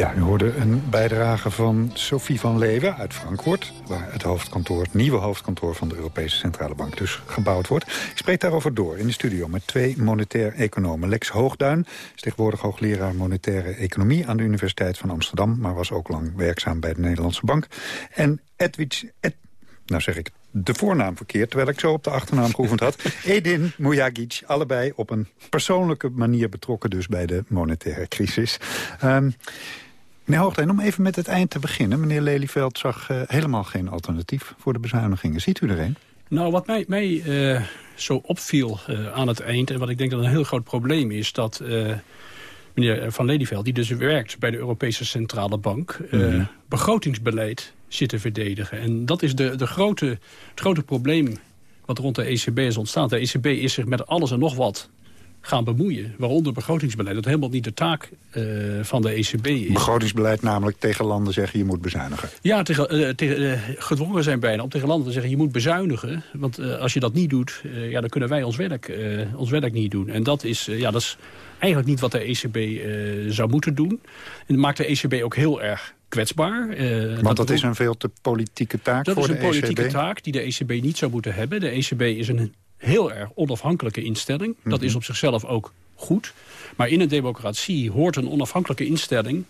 Ja, u hoorde een bijdrage van Sophie van Leeuwen uit Frankfurt... waar het hoofdkantoor, het nieuwe hoofdkantoor van de Europese Centrale Bank dus gebouwd wordt. Ik spreek daarover door in de studio met twee monetair economen. Lex Hoogduin is tegenwoordig hoogleraar monetaire economie... aan de Universiteit van Amsterdam, maar was ook lang werkzaam bij de Nederlandse Bank. En Edwidge, Ed, nou zeg ik de voornaam verkeerd... terwijl ik zo op de achternaam geoefend had. Edin Mujagic, allebei op een persoonlijke manier betrokken... dus bij de monetaire crisis. Um, meneer Hoogtijn, om even met het eind te beginnen. Meneer Lelyveld zag uh, helemaal geen alternatief voor de bezuinigingen. Ziet u er een? Nou, wat mij, mij uh, zo opviel uh, aan het eind... en wat ik denk dat een heel groot probleem is... dat meneer Van Lelyveld, die dus werkt bij de Europese Centrale Bank... Mm begrotingsbeleid zitten verdedigen. En dat is de, de grote, het grote probleem wat rond de ECB is ontstaan. De ECB is zich met alles en nog wat gaan bemoeien. Waaronder begrotingsbeleid. Dat helemaal niet de taak uh, van de ECB is. Begrotingsbeleid namelijk tegen landen zeggen je moet bezuinigen. Ja, tegen, uh, tegen, uh, gedwongen zijn bijna om tegen landen te zeggen je moet bezuinigen. Want als je dat niet doet, ja, dan kunnen wij ons werk, ons werk niet doen. En dat is, ja, dat is eigenlijk niet wat de ECB zou moeten doen. En dat maakt de ECB ook heel erg kwetsbaar. Uh, Want dat, dat is een veel te politieke taak dat voor de ECB? Dat is een politieke taak die de ECB niet zou moeten hebben. De ECB is een heel erg onafhankelijke instelling. Dat Mhm. is op zichzelf ook goed. Maar in een democratie hoort een onafhankelijke instelling...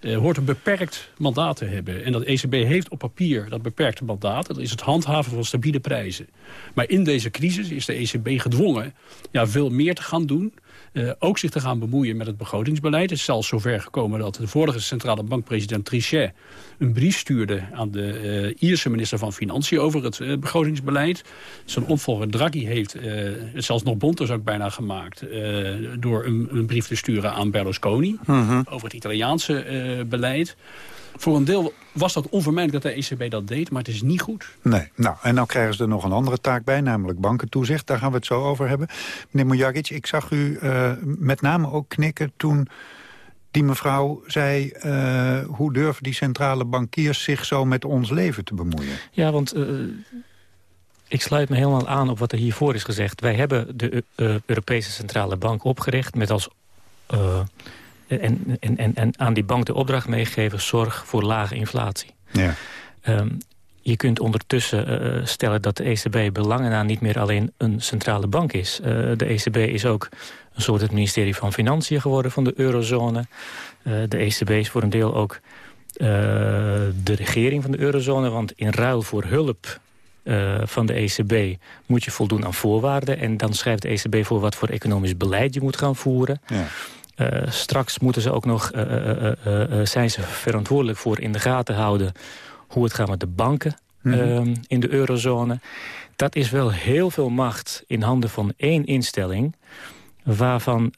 Uh, hoort een beperkt mandaat te hebben. En dat ECB heeft op papier dat beperkte mandaat. Dat is het handhaven van stabiele prijzen. Maar in deze crisis is de ECB gedwongen ja, veel meer te gaan doen. Uh, ook zich te gaan bemoeien met het begrotingsbeleid. Het is zelfs zover gekomen dat de vorige centrale bankpresident Trichet... een brief stuurde aan de uh, Ierse minister van Financiën over het uh, begrotingsbeleid. Zijn opvolger Draghi heeft het zelfs nog bonter zou ik bijna gemaakt... door een, een, brief te sturen aan Berlusconi Mhm. -huh. over het Italiaanse beleid. Voor een deel was dat onvermijdelijk dat de ECB dat deed, maar het is niet goed. Nee, nou, en dan krijgen ze er nog een andere taak bij, namelijk bankentoezicht. Daar gaan we het zo over hebben. Meneer Mujagic, ik zag u uh, met name ook knikken toen die mevrouw zei... Uh, hoe durven die centrale bankiers zich zo met ons leven te bemoeien? Ja, want... Uh, ik sluit me helemaal aan op wat er hiervoor is gezegd. Wij hebben de Europese Centrale Bank opgericht met als en, en, en, en aan die bank de opdracht meegeven... zorg voor lage inflatie. Ja. Um, je kunt ondertussen uh, stellen dat de ECB belangen na niet meer alleen een centrale bank is. Uh, de ECB is ook een soort het ministerie van Financiën geworden van de eurozone. Uh, de ECB is voor een deel ook de regering van de eurozone. Want in ruil voor hulp van de ECB moet je voldoen aan voorwaarden. En dan schrijft de ECB voor wat voor economisch beleid je moet gaan voeren. Ja. Uh, straks moeten ze ook nog, uh, zijn ze verantwoordelijk voor in de gaten houden hoe het gaat met de banken mm -hmm. in de eurozone. Dat is wel heel veel macht in handen van één instelling... waarvan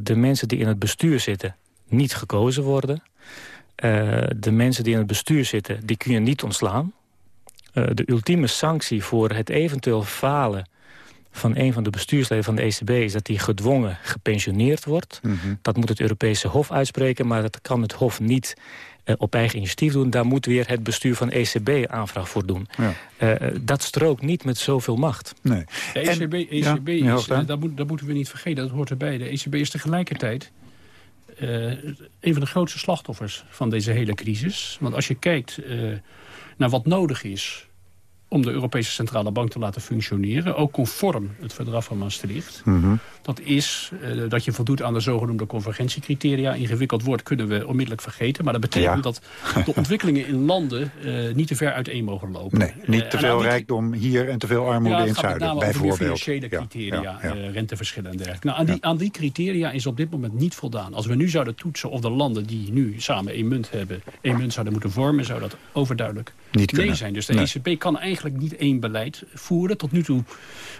de mensen die in het bestuur zitten niet gekozen worden. de mensen die in het bestuur zitten, die kun je niet ontslaan. de ultieme sanctie voor het eventueel falen van een van de bestuursleden van de ECB... is dat hij gedwongen gepensioneerd wordt. Mhm. Mm -hmm. Dat moet het Europese Hof uitspreken... maar dat kan het Hof niet op eigen initiatief doen. Daar moet weer het bestuur van ECB aanvraag voor doen. Ja. Uh, dat strookt niet met zoveel macht. Nee. De ECB, ECB ja, is, uh, dat, moet, dat moeten we niet vergeten, dat hoort erbij. De ECB is tegelijkertijd een van de grootste slachtoffers van deze hele crisis. Want als je kijkt naar wat nodig is om de Europese Centrale Bank te laten functioneren. Ook conform het verdrag van Maastricht. Mm -hmm. Dat is uh, dat je voldoet aan de zogenoemde convergentiecriteria. Ingewikkeld woord kunnen we onmiddellijk vergeten. Maar dat betekent ja. dat de ontwikkelingen in landen uh, niet te ver uiteen mogen lopen. Nee, niet te uh, veel rijkdom hier en te veel armoede ja, in het zuiden, bijvoorbeeld. financiële criteria, ja, ja, ja. renteverschillen en dergelijke. Nou, aan, die, aan die criteria is op dit moment niet voldaan. Als we nu zouden toetsen of de landen die nu samen één munt hebben... één munt zouden moeten vormen, zou dat overduidelijk niet nee zijn. Dus de nee. ECB kan eigenlijk niet één beleid voeren. Tot nu toe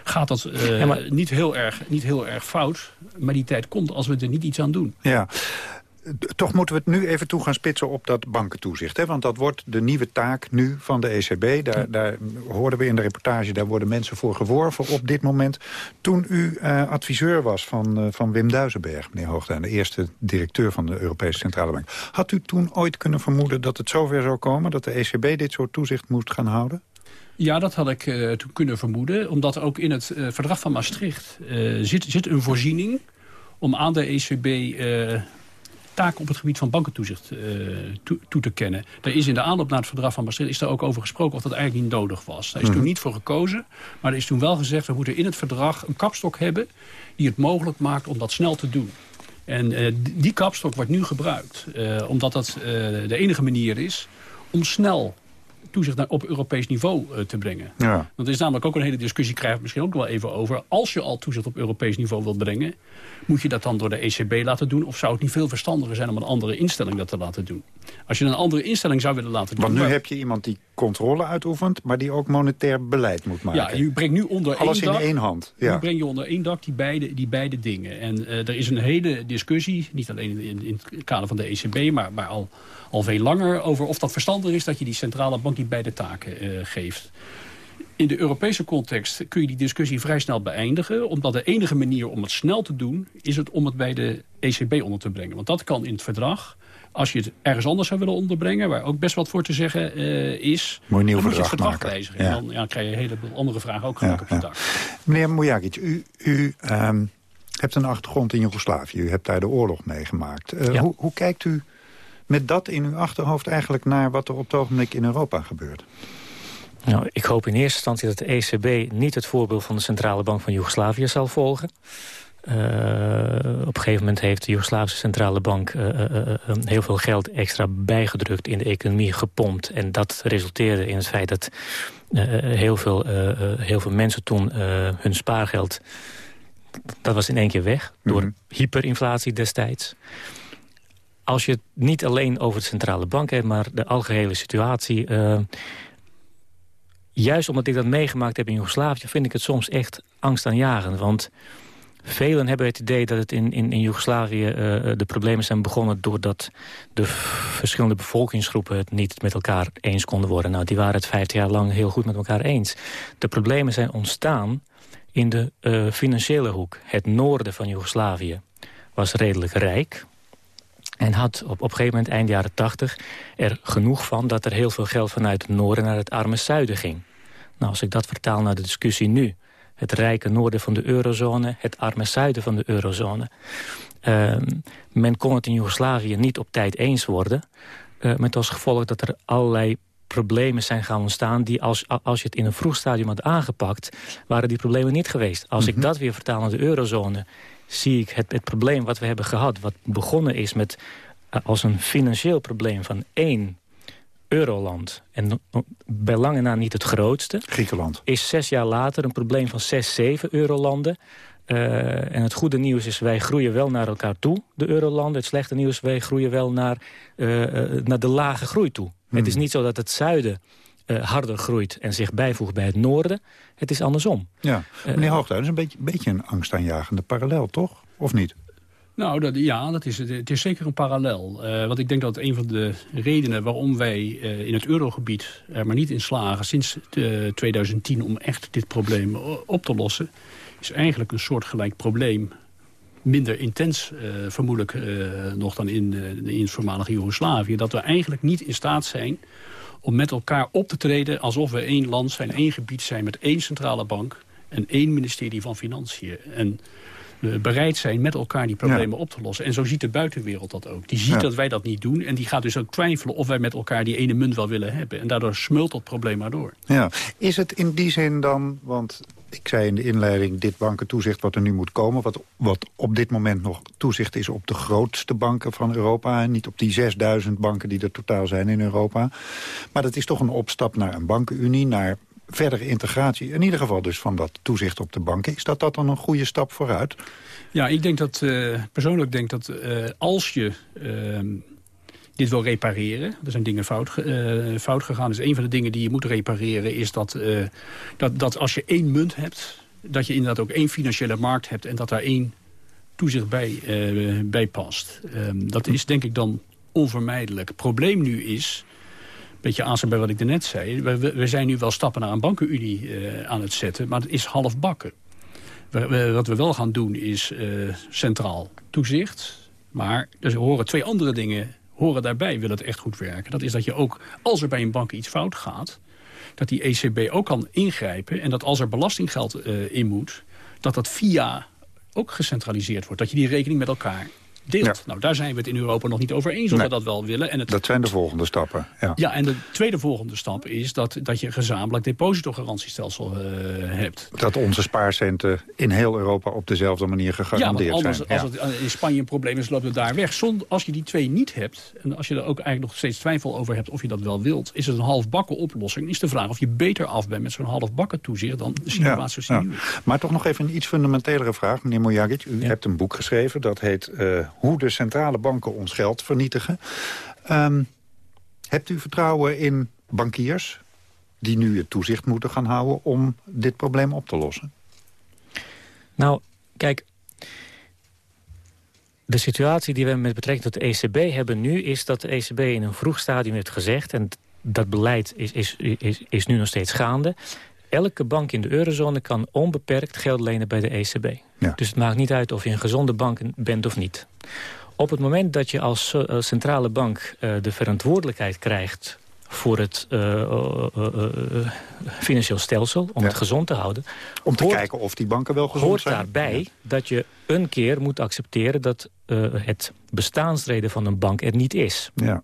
gaat dat uh, ja, maar... niet, heel erg, niet heel erg fout. Maar die tijd komt als we er niet iets aan doen. Ja. Toch moeten we het nu even toe gaan spitsen op dat bankentoezicht. Hè? Want dat wordt de nieuwe taak nu van de ECB. Daar, daar hoorden we in de reportage, daar worden mensen voor geworven op dit moment. Toen u uh, adviseur was van, uh, van Wim Duisenberg, meneer Hoogduin... de eerste directeur van de Europese Centrale Bank. Had u toen ooit kunnen vermoeden dat het zover zou komen... dat de ECB dit soort toezicht moest gaan houden? Ja, dat had ik uh, toen kunnen vermoeden. Omdat ook in het verdrag van Maastricht zit, zit, een voorziening... om aan de ECB taken op het gebied van bankentoezicht uh, toe, toe, te kennen. Daar is in de aanloop naar het verdrag van Maastricht is daar ook over gesproken of dat eigenlijk niet nodig was. Daar is toen mhm. niet voor gekozen, maar er is toen wel gezegd... we moeten in het verdrag een kapstok hebben die het mogelijk maakt om dat snel te doen. En uh, die kapstok wordt nu gebruikt, uh, omdat dat de enige manier is om snel toezicht naar, op Europees niveau uh, te brengen. Ja. Er is namelijk ook een hele discussie, krijgen we misschien ook wel even over. Als je al toezicht op Europees niveau wilt brengen... moet je dat dan door de ECB laten doen? Of zou het niet veel verstandiger zijn om een andere instelling dat te laten doen? Als je een andere instelling zou willen laten doen... Want nu heb je iemand die controle uitoefent... maar die ook monetair beleid moet maken. Ja, je brengt nu onder Alles één dak... in één hand. Ja. Nu breng je onder één dak die beide, die beide dingen. En uh, er is een hele discussie, niet alleen in, in het kader van de ECB... maar, maar al al veel langer over of dat verstandig is... dat je die centrale bank die beide taken uh, geeft. In de Europese context kun je die discussie vrij snel beëindigen. Omdat de enige manier om het snel te doen... is het om het bij de ECB onder te brengen. Want dat kan in het verdrag. Als je het ergens anders zou willen onderbrengen... waar ook best wat voor te zeggen uh, is... Moet je nieuw verdrag, het verdrag wijzigen. Ja. En dan ja, krijg je een heleboel andere vragen ook ja, op je dak. Meneer Mujagic, u, u um, hebt een achtergrond in Joegoslavië. U hebt daar de oorlog meegemaakt. Uh, hoe, hoe kijkt u met dat in uw achterhoofd eigenlijk naar wat er op het ogenblik in Europa gebeurt? Nou, ik hoop in eerste instantie dat de ECB niet het voorbeeld van de Centrale Bank van Joegoslavië zal volgen. Uh, op een gegeven moment heeft de Joegoslavische Centrale Bank uh, uh, heel veel geld extra bijgedrukt in de economie gepompt. En dat resulteerde in het feit dat heel, veel, heel veel mensen toen hun spaargeld, dat was in één keer weg. Door mm -hmm. hyperinflatie destijds als je het niet alleen over de centrale bank hebt... maar de algehele situatie... Uh, juist omdat ik dat meegemaakt heb in Joegoslavië... vind ik het soms echt angstaanjagend. Want velen hebben het idee dat het in, in, in Joegoslavië... Uh, de problemen zijn begonnen doordat de verschillende bevolkingsgroepen... het niet met elkaar eens konden worden. Nou, die waren het vijftig jaar lang heel goed met elkaar eens. De problemen zijn ontstaan in de uh, financiële hoek. Het noorden van Joegoslavië was redelijk rijk en had op, op een gegeven moment, eind jaren tachtig... er genoeg van dat er heel veel geld vanuit het noorden naar het arme zuiden ging. Nou, als ik dat vertaal naar de discussie nu... het rijke noorden van de eurozone, het arme zuiden van de eurozone... Uh, men kon het in Joegoslavië niet op tijd eens worden... Uh, met als gevolg dat er allerlei problemen zijn gaan ontstaan... die als, als je het in een vroeg stadium had aangepakt... waren die problemen niet geweest. Als ik mhm. dat weer vertaal naar de eurozone zie ik het, het probleem wat we hebben gehad... wat begonnen is met uh, als een financieel probleem van één euroland... en bij lange na niet het grootste... Griekenland. is zes jaar later een probleem van zes, zeven eurolanden... Uh, en het goede nieuws is, wij groeien wel naar elkaar toe, de eurolanden. Het slechte nieuws, wij groeien wel naar, uh, naar de lage groei toe. Hmm. Het is niet zo dat het zuiden uh, harder groeit en zich bijvoegt bij het noorden. Het is andersom. Ja, eh, meneer Hoogduin, is een beetje, beetje een angstaanjagende parallel, toch? Of niet? Nou, dat, ja, dat is, het is zeker een parallel. Uh, want ik denk dat een van de redenen waarom wij uh, in het eurogebied er maar niet in slagen... sinds 2010 om echt dit probleem op te lossen... is eigenlijk een soortgelijk probleem minder intens uh, vermoedelijk uh, nog dan in, uh, in het voormalige Joegoslavië... dat we eigenlijk niet in staat zijn om met elkaar op te treden alsof we één land zijn, één gebied zijn... met één centrale bank en één ministerie van Financiën. En bereid zijn met elkaar die problemen op te lossen. En zo ziet de buitenwereld dat ook. Die ziet dat wij dat niet doen. En die gaat dus ook twijfelen of wij met elkaar die ene munt wel willen hebben. En daardoor smult dat probleem maar door. Ja. Is het in die zin dan, want ik zei in de inleiding... dit bankentoezicht wat er nu moet komen... Wat, wat op dit moment nog toezicht is op de grootste banken van Europa... en niet op die 6000 banken die er totaal zijn in Europa. Maar dat is toch een opstap naar een bankenunie... naar verdere integratie, in ieder geval dus van dat toezicht op de banken. Is dat, dat dan een goede stap vooruit? Ja, ik denk dat, uh, persoonlijk denk dat uh, als je uh, dit wil repareren, er zijn dingen fout, fout gegaan. Dus een van de dingen die je moet repareren is dat, dat, dat als je één munt hebt, dat je inderdaad ook één financiële markt hebt en dat daar één toezicht bij, bij past. Ehm, dat is denk ik dan onvermijdelijk. Het probleem nu is beetje aansluit bij wat ik net zei. We, zijn nu wel stappen naar een bankenunie aan het zetten, maar het is half bakken. Wat we wel gaan doen is centraal toezicht. Maar er horen twee andere dingen horen daarbij, wil het echt goed werken. Dat is dat je ook, als er bij een bank iets fout gaat... dat die ECB ook kan ingrijpen... en dat als er belastinggeld uh, in moet... dat dat via ook gecentraliseerd wordt. Dat je die rekening met elkaar deelt. Nou, daar zijn we het in Europa nog niet over eens of Nee. we dat wel willen. En het, Dat zijn de volgende stappen. Ja. ja, en de tweede volgende stap is dat, dat je een gezamenlijk depositogarantiestelsel eh, hebt. Dat onze spaarcenten in heel Europa op dezelfde manier Ja, gegarandeerd want anders, zijn. als Ja. het eh, in Spanje een probleem is, loopt het daar weg. Zonder, als je die twee niet hebt, en als je er ook eigenlijk nog steeds twijfel over hebt of je dat wel wilt, is het een halfbakken oplossing. Is de vraag of je beter af bent met zo'n halfbakken toezicht dan de situatie Ja, ja. Maar toch nog even een iets fundamentelere vraag, meneer Mojagic. U hebt een boek geschreven, dat heet eh, Hoe de centrale banken ons geld vernietigen. Ehm, hebt u vertrouwen in bankiers die nu het toezicht moeten gaan houden... om dit probleem op te lossen? Nou, kijk... De situatie die we met betrekking tot de ECB hebben nu... is dat de ECB in een vroeg stadium heeft gezegd... en dat beleid is, is, is, is nu nog steeds gaande... elke bank in de eurozone kan onbeperkt geld lenen bij de ECB. Dus het maakt niet uit of je een gezonde bank bent of niet. Op het moment dat je als eh, centrale bank eh, de verantwoordelijkheid krijgt voor het eh, eh, eh, financieel stelsel, om het gezond te houden. Om te hoort- kijken of die banken wel gezond hoort zijn? daarbij dat je een keer moet accepteren dat het bestaansreden van een bank er niet is. Ja.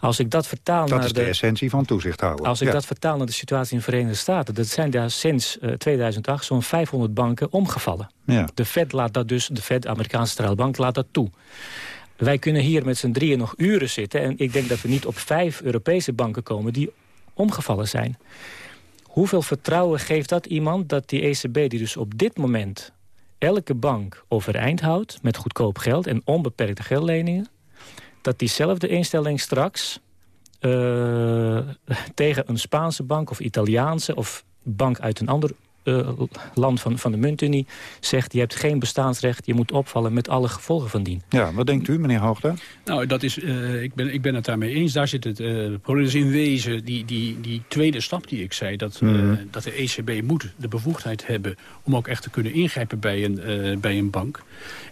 Als ik dat vertaal Dat naar is de essentie van toezicht houden. als ik Ja. dat vertaal naar de situatie in de Verenigde Staten... dat zijn daar sinds eh, 2008 zo'n 500 banken omgevallen. Ja. De Fed laat dat dus, de Fed, de Amerikaanse centrale bank, laat dat toe. Wij kunnen hier met z'n drieën nog uren zitten... en ik denk dat we niet op vijf Europese banken komen die omgevallen zijn. Hoeveel vertrouwen geeft dat iemand dat die ECB die dus op dit moment... elke bank overeind houdt met goedkoop geld en onbeperkte geldleningen... dat diezelfde instelling straks eh, tegen een Spaanse bank of Italiaanse... of bank uit een ander eh, land van, van de muntunie zegt... je hebt geen bestaansrecht, je moet opvallen met alle gevolgen van dien. Ja, wat denkt u, meneer Hoogda? Nou, dat is, eh, ik, ben, ik ben het daarmee eens. Daar zit het eh, probleem is in wezen. Die, die, die tweede stap die ik zei, dat, eh, Mhm. dat de ECB moet de bevoegdheid hebben... om ook echt te kunnen ingrijpen bij een, eh, bij een bank.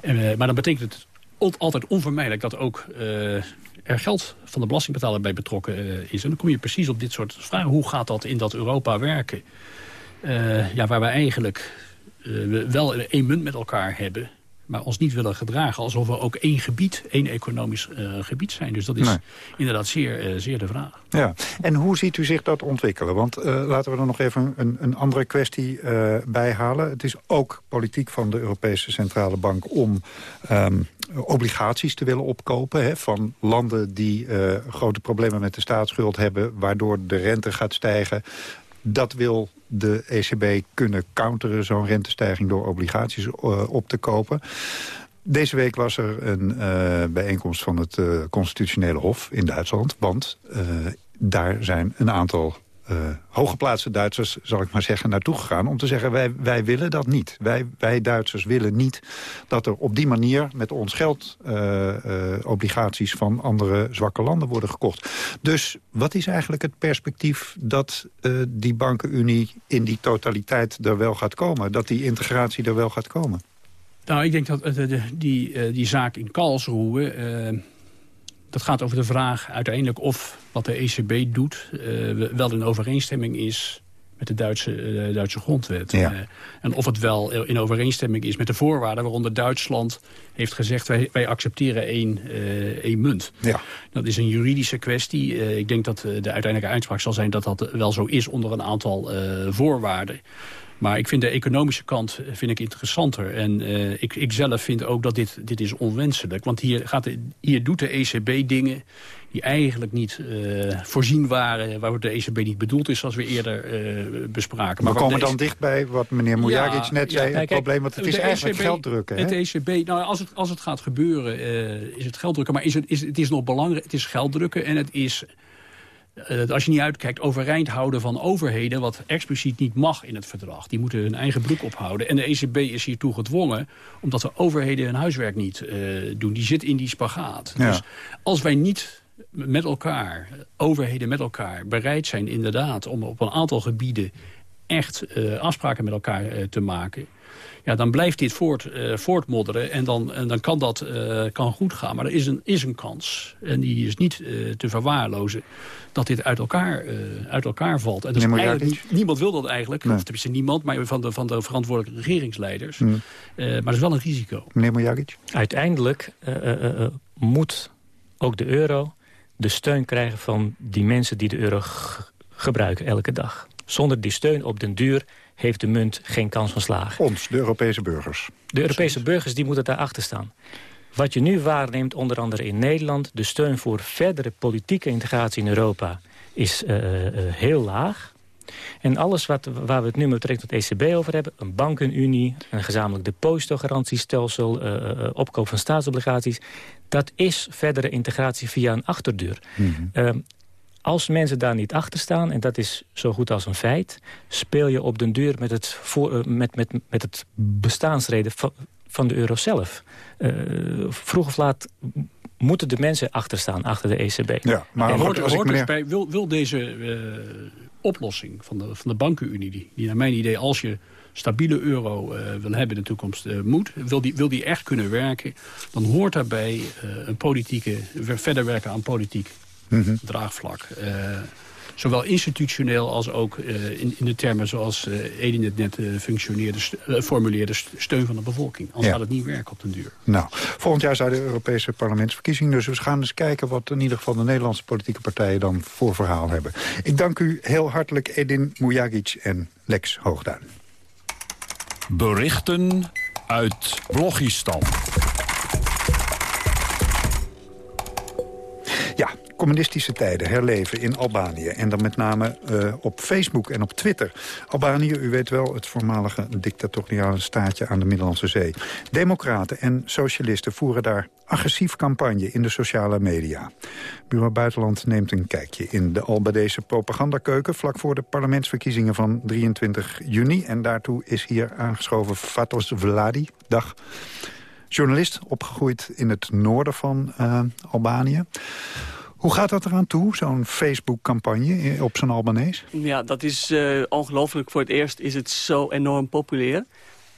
En, maar dan betekent het al- altijd onvermijdelijk dat ook... eh, er geld van de belastingbetaler bij betrokken is. En dan kom je precies op dit soort vragen. Hoe gaat dat in dat Europa werken? Eh, ja, waar we eigenlijk eh, we wel één munt met elkaar hebben... maar ons niet willen gedragen alsof we ook één gebied, één economisch eh, gebied zijn. Dus dat is Nee. inderdaad zeer, zeer de vraag. Ja, en hoe ziet u zich dat ontwikkelen? Want laten we er nog even een, een andere kwestie bij halen. Het is ook politiek van de Europese Centrale Bank om ehm, obligaties te willen opkopen... Hè, van landen die grote problemen met de staatsschuld hebben... waardoor de rente gaat stijgen. Dat wil de ECB kunnen counteren, zo'n rentestijging... door obligaties eh, op te kopen. Deze week was er een eh, bijeenkomst van het eh, Constitutionele Hof in Duitsland. Want daar zijn een aantal hooggeplaatste Duitsers, zal ik maar zeggen, naartoe gegaan... om te zeggen, wij, wij willen dat niet. Wij, wij Duitsers willen niet dat er op die manier met ons geld... eh, eh, obligaties van andere zwakke landen worden gekocht. Dus wat is eigenlijk het perspectief dat eh, die bankenunie... in die totaliteit er wel gaat komen? Dat die integratie er wel gaat komen? Nou, ik denk dat eh, die, eh, die zaak in Karlsruhe... eh, dat gaat over de vraag uiteindelijk of wat de ECB doet... eh, wel in overeenstemming is met de Duitse, eh, Duitse grondwet. Ja. Eh, en of het wel in overeenstemming is met de voorwaarden... waaronder Duitsland heeft gezegd... wij, wij accepteren één, één munt. Ja. Dat is een juridische kwestie. Ik denk dat de uiteindelijke uitspraak zal zijn... dat dat wel zo is onder een aantal voorwaarden. Maar ik vind de economische kant eh, vind ik interessanter. En eh, ik, ik zelf vind ook dat dit, dit is onwenselijk. Want hier, gaat de, hier doet de ECB dingen die eigenlijk niet eh, voorzien waren... waar de ECB niet bedoeld is, zoals we eerder bespraken. Maar we komen dan dicht bij wat meneer Mojagic net zei. het kijk, probleem, want het is de eigenlijk ECB geld drukken. Het hè? ECB, nou, als, het, als het gaat gebeuren, is het geld drukken. Maar is het, is, het is nog belangrijk, het is geld drukken en het is... eh, als je niet uitkijkt, overeind houden van overheden... wat expliciet niet mag in het verdrag. Die moeten hun eigen broek ophouden. En de ECB is hiertoe gedwongen... omdat de overheden hun huiswerk niet eh, doen. Die zit in die spagaat. Ja. Dus als wij niet met elkaar, overheden met elkaar... bereid zijn inderdaad om op een aantal gebieden echt eh, afspraken met elkaar te maken... Ja, dan blijft dit voort, uh, voortmodderen en dan, en dan kan dat kan goed gaan. Maar er is een, is een kans, en die is niet te verwaarlozen... dat dit uit elkaar, uit elkaar valt. En dus eigenlijk, niemand wil dat eigenlijk, nee. of tenminste niemand... maar van de, van de verantwoordelijke regeringsleiders. Mm. maar dat is wel een risico. Meneer Mojagic? Uiteindelijk moet ook de euro de steun krijgen van die mensen die de euro gebruiken elke dag. Zonder die steun op den duur heeft de munt geen kans van slagen. Ons, de Europese burgers. De Europese burgers die moeten daarachter staan. Wat je nu waarneemt, onder andere in Nederland... de steun voor verdere politieke integratie in Europa is uh, uh, heel laag. En alles wat, waar we het nu met betrekking tot ECB over hebben... een bankenunie, een gezamenlijk depositogarantiestelsel... Uh, opkoop van staatsobligaties... dat is verdere integratie via een achterdeur. Mm -hmm als mensen daar niet achter staan, en dat is zo goed als een feit... speel je op den duur met het, voor, uh, met, met, met het bestaansreden van, van de euro zelf. Uh, vroeg of laat moeten de mensen achterstaan, achter de ECB. Ja, maar en hoort, hoort meneer... bij, wil, wil deze uh, oplossing van de, van de bankenunie... Die, die naar mijn idee, als je stabiele euro wil hebben in de toekomst moet... Wil die, wil die echt kunnen werken, dan hoort daarbij een politieke... verder werken aan politiek Mhm. draagvlak. Eh, zowel institutioneel als ook uh, in, in, de termen zoals uh, Edin het net uh, functioneerde, formuleerde steun van de bevolking. Anders gaat het niet werken op den duur. Nou, volgend jaar zijn de Europese parlementsverkiezingen. Dus we gaan eens kijken wat in ieder geval de Nederlandse politieke partijen dan voor verhaal hebben. Ik dank u heel hartelijk Edin Mujagic en Lex Hoogduin. Berichten uit Blogistan. Communistische tijden herleven in Albanië. En dan met name uh, op Facebook en op Twitter. Albanië, u weet wel, het voormalige dictatoriale staatje aan de Middellandse Zee. Democraten en socialisten voeren daar agressief campagne in de sociale media. Bureau Buitenland neemt een kijkje in de Albanese propagandakeuken... vlak voor de parlementsverkiezingen van 23 juni. En daartoe is hier aangeschoven Fatos Vladi. Dag. Journalist, opgegroeid in het noorden van uh, Albanië. Hoe gaat dat eraan toe, zo'n Facebook-campagne op zijn Albanees? Ja, dat is uh, ongelooflijk. Voor het eerst is het zo enorm populair.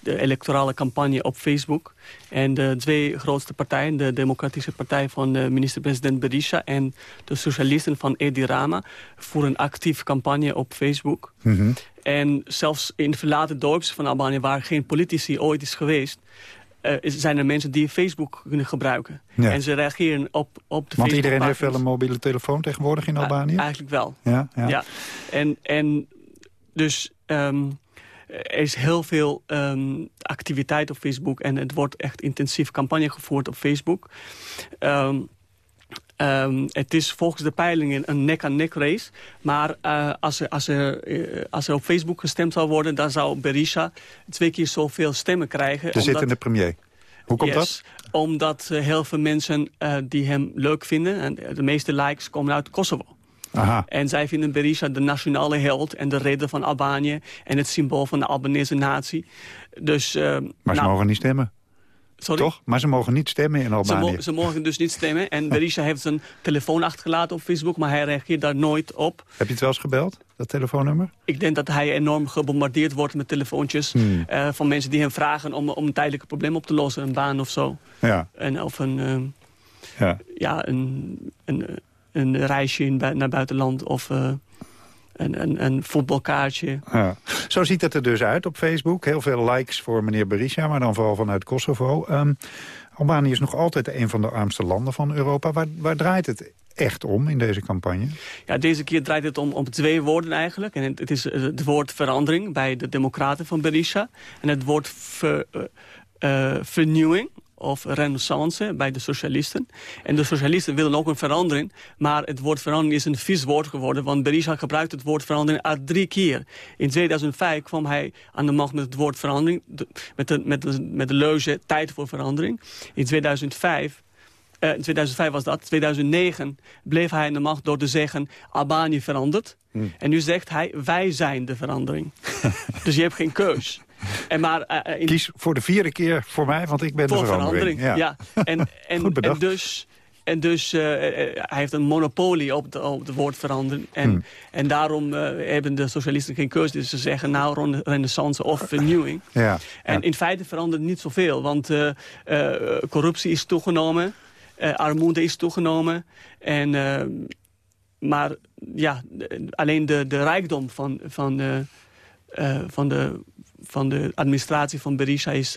De electorale campagne op Facebook. En de twee grootste partijen, de Democratische Partij van uh, minister-president Berisha... en de Socialisten van Edi Rama, voeren actief campagne op Facebook. Mm -hmm. En zelfs in verlaten dorps van Albanië, waar geen politici ooit is geweest... Uh, zijn er mensen die Facebook kunnen gebruiken. En ze reageren op, op de Want iedereen heeft wel een mobiele telefoon tegenwoordig in Albanië? Uh, eigenlijk wel. Ja, ja. ja. En, en dus um, er is heel veel um, activiteit op Facebook. En het wordt echt intensief campagne gevoerd op Facebook. Um, Um, het is volgens de peilingen een nek-aan-nek race. Maar uh, als, er, als, er, uh, als er op Facebook gestemd zou worden... dan zou Berisha twee keer zoveel stemmen krijgen. De zittende premier. Hoe komt yes, dat? Omdat uh, heel veel mensen die hem leuk vinden... en de meeste likes komen uit Kosovo. Aha. En zij vinden Berisha de nationale held en de redder van Albanië... en het symbool van de Albanese natie. Dus, maar ze nou, mogen niet stemmen. Sorry? Toch? Maar ze mogen niet stemmen in Albanië. Ze, mo ze mogen dus niet stemmen. En Berisha heeft zijn telefoon achtergelaten op Facebook, maar hij reageert daar nooit op. Heb je het wel eens gebeld, dat telefoonnummer? Ik denk dat hij enorm gebombardeerd wordt met telefoontjes... Hmm. Uh, van mensen die hem vragen om, om een tijdelijke probleem op te lossen. Een baan of zo. Ja. En, of een, uh, ja. Ja, een, een, een reisje in, naar buitenland of... Uh, een, een, een voetbalkaartje. Ja. Zo ziet het er dus uit op Facebook. Heel veel likes voor meneer Berisha, maar dan vooral vanuit Kosovo. Um, Albanië is nog altijd een van de armste landen van Europa. Waar, waar draait het echt om in deze campagne? Ja, deze keer draait het om, om twee woorden eigenlijk. En het, is het woord verandering bij de democraten van Berisha. En het woord ver, uh, uh, vernieuwing of renaissance bij de socialisten. En de socialisten willen ook een verandering, maar het woord verandering is een vies woord geworden, want Berisha gebruikt het woord verandering uit drie keer. In 2005 kwam hij aan de macht met het woord verandering, met de, met de, met de leuze tijd voor verandering. In 2005 uh, in 2005 was dat. 2009 bleef hij aan de macht door te zeggen... Albanië verandert. Hmm. En nu zegt hij, wij zijn de verandering. dus je hebt geen keus. En maar, uh, in... Kies voor de vierde keer voor mij, want ik ben voor de verandering. verandering. Ja. ja. En, en, en dus En dus uh, hij heeft een monopolie op, de, op het woord veranderen. En, hmm. en daarom uh, hebben de socialisten geen keuze. Dus ze zeggen nou renaissance of vernieuwing. Ja, en in feite verandert niet zoveel. Want uh, corruptie is toegenomen. armoede is toegenomen. En, maar ja, alleen de, de rijkdom van, van, van, de, van de administratie van Berisha is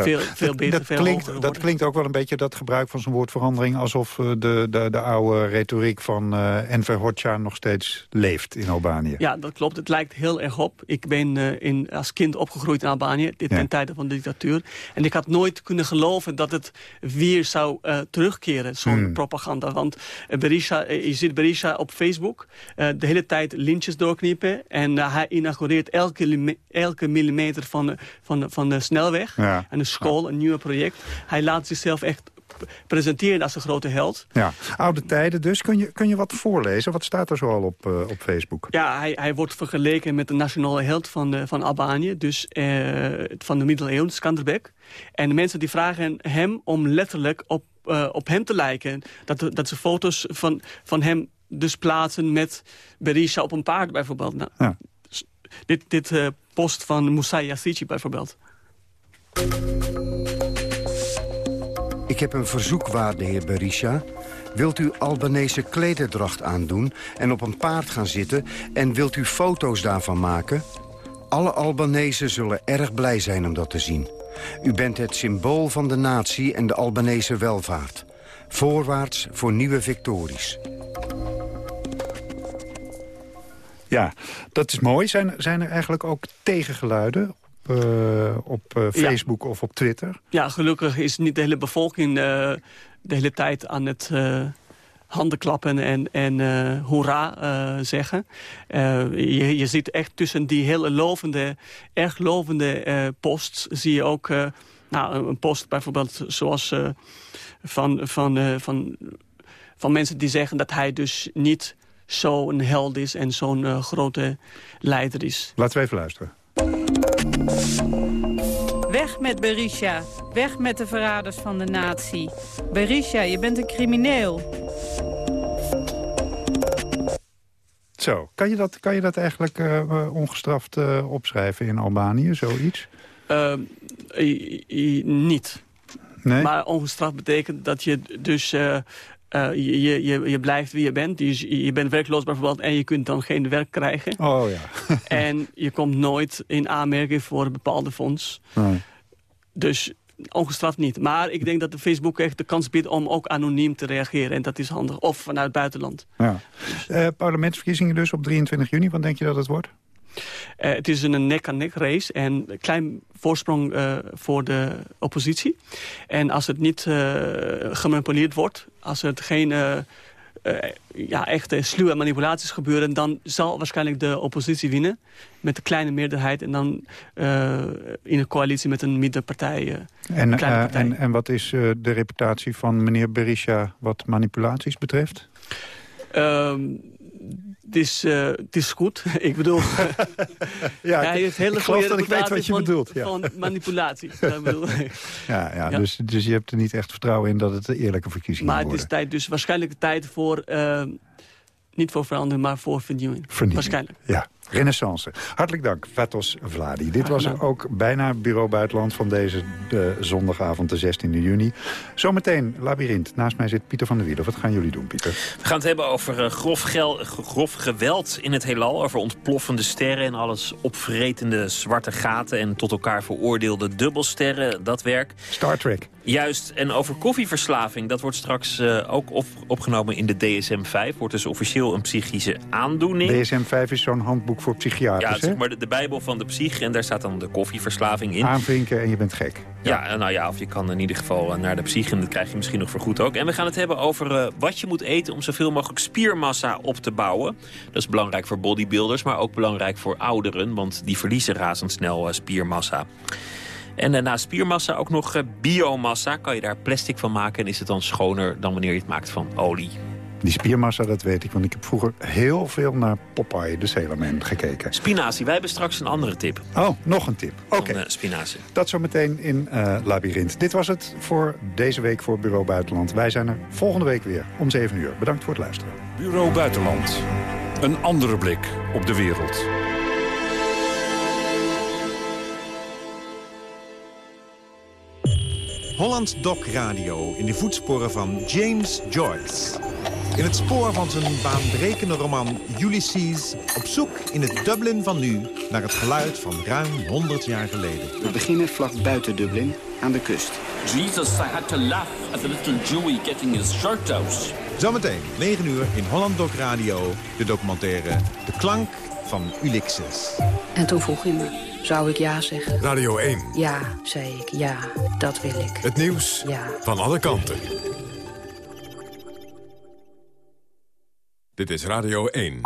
veel, veel beter, dat, veel klinkt, dat klinkt ook wel een beetje dat gebruik van zo'n woordverandering... alsof eh, de, de, de oude retoriek van uh, Enver Hoxha nog steeds leeft in Albanië. Ja, dat klopt. Het lijkt heel erg op. Ik ben uh, in, als kind opgegroeid in Albanië, dit ja. ten tijde van de dictatuur. En ik had nooit kunnen geloven dat het weer zou uh, terugkeren, zo'n hmm. propaganda. Want Berisha, je ziet Berisha op Facebook de hele tijd lintjes doorkniepen... en hij inaugureert elke, elke millimeter van, de, van, de, van de snelweg... Ja een school, een nieuw project. Hij laat zichzelf echt presenteren als een grote held. Ja, oude tijden dus. Kun je, kun je wat voorlezen? Wat staat er zoal op, uh, op Facebook? Ja, hij, hij wordt vergeleken met de nationale held van, uh, van Albanië. Dus uh, van de middeleeuwen, Skanderbeg. En de mensen die vragen hem om letterlijk op, op hem te lijken. Dat, dat ze foto's van, van hem dus plaatsen met Berisha op een paard bijvoorbeeld. Nou, ja. Dit, dit post van Moussa Yassici bijvoorbeeld. Ik heb een verzoek, waarde heer Berisha. Wilt u Albanese klederdracht aandoen en op een paard gaan zitten... en wilt u foto's daarvan maken? Alle Albanese zullen erg blij zijn om dat te zien. U bent het symbool van de natie en de Albanese welvaart. Voorwaarts voor nieuwe victories. Ja, dat is mooi. Zijn, zijn er eigenlijk ook tegengeluiden uh, op uh, Facebook ja. of op Twitter? Ja, gelukkig is niet de hele bevolking uh, de hele tijd aan het handen klappen en, en hoera zeggen. je, je ziet echt tussen die hele lovende, erg lovende posts... zie je ook nou, een post bijvoorbeeld zoals van, van, van, van mensen die zeggen dat hij dus niet zo'n held is en zo'n grote leider is. Laten we even luisteren. Weg met Berisha. Weg met de verraders van de natie. Berisha, je bent een crimineel. Zo, kan je dat, kan je dat eigenlijk uh, ongestraft uh, opschrijven in Albanië, zoiets? Uh, niet. Nee? Maar ongestraft betekent dat je dus uh, je, je, je blijft wie je bent. Je, je bent werkloos bijvoorbeeld en je kunt dan geen werk krijgen. Oh ja. en je komt nooit in aanmerking voor een bepaalde fonds. Nee. Dus ongestraft niet. Maar ik denk dat de Facebook echt de kans biedt om ook anoniem te reageren. En dat is handig. Of vanuit het buitenland. Ja. Uh, parlementsverkiezingen dus op 23 juni. Wat denk je dat het wordt? Uh, het is een nek-aan-nek race en een klein voorsprong uh, voor de oppositie. En als het niet uh, gemanipuleerd wordt, als het geen ja, echte sluwe manipulaties gebeuren... dan zal waarschijnlijk de oppositie winnen met een kleine meerderheid... en dan in een coalitie met een middenpartij. en, partij. en, en wat is de reputatie van meneer Berisha wat manipulaties betreft? Ehm, het is, uh, het is goed. ik bedoel, ja, hij heeft hele ik geloof dat ik weet wat je van, bedoelt. Ja. Van manipulatie. bedoel, ja, ja, Dus, dus je hebt er niet echt vertrouwen in dat het een eerlijke verkiezingen Maar worden. het is tijd, dus waarschijnlijk tijd voor, uh, niet voor verandering, maar voor vernieuwing. vernieuwing. Waarschijnlijk. Ja, renaissance. Hartelijk dank, Vatos Vladi. Dit was er ook bijna Bureau Buitenland van deze de zondagavond, de 16e juni. Zometeen, Labyrinth. Naast mij zit Pieter van der Wielen. Wat gaan jullie doen, Pieter? We gaan het hebben over uh, grof, gel, grof geweld in het heelal. Over ontploffende sterren en alles opvretende zwarte gaten... en tot elkaar veroordeelde dubbelsterren, dat werk. Star Trek. Juist, en over koffieverslaving. Dat wordt straks uh, ook op, opgenomen in de DSM-5. Wordt dus officieel een psychische aandoening. DSM-5 is zo'n handboek voor psychiaters, Ja, zeg maar de, de, bijbel van de psych. En daar staat dan de koffieverslaving in. Aanvinken en je bent gek. Ja, ja nou ja, of je kan in ieder geval naar de psych. En dat krijg je misschien nog vergoed ook. En we gaan het hebben over uh, wat je moet eten om zoveel mogelijk spiermassa op te bouwen. Dat is belangrijk voor bodybuilders, maar ook belangrijk voor ouderen. Want die verliezen razendsnel uh, spiermassa. En uh, na spiermassa ook nog biomassa. Kan je daar plastic van maken en is het dan schoner dan wanneer je het maakt van olie. Die spiermassa, dat weet ik, want ik heb vroeger heel veel naar Popeye, de Sailorman, gekeken. Spinazie, wij hebben straks een andere tip. Oh, nog een tip. Oké. Uh, spinazie. Dat zometeen in uh, Labyrinth. Dit was het voor deze week voor Bureau Buitenland. Wij zijn er volgende week weer om 7 uur. Bedankt voor het luisteren. Bureau Buitenland. Een andere blik op de wereld. Holland Doc Radio in de voetsporen van James Joyce. In het spoor van zijn baanbrekende roman Ulysses... op zoek in het Dublin van nu naar het geluid van ruim 100 jaar geleden. We beginnen vlak buiten Dublin, aan de kust. Jesus, I had to laugh at the little Jewy getting his shirt out. Zometeen, 9 uur, in Holland Doc Radio... de documentaire De Klank van Ulysses. En toen vroeg hij me... Zou ik ja zeggen? Radio 1. Ja, zei ik. Ja, dat wil ik. Het nieuws ja. van alle kanten. Dit is Radio 1.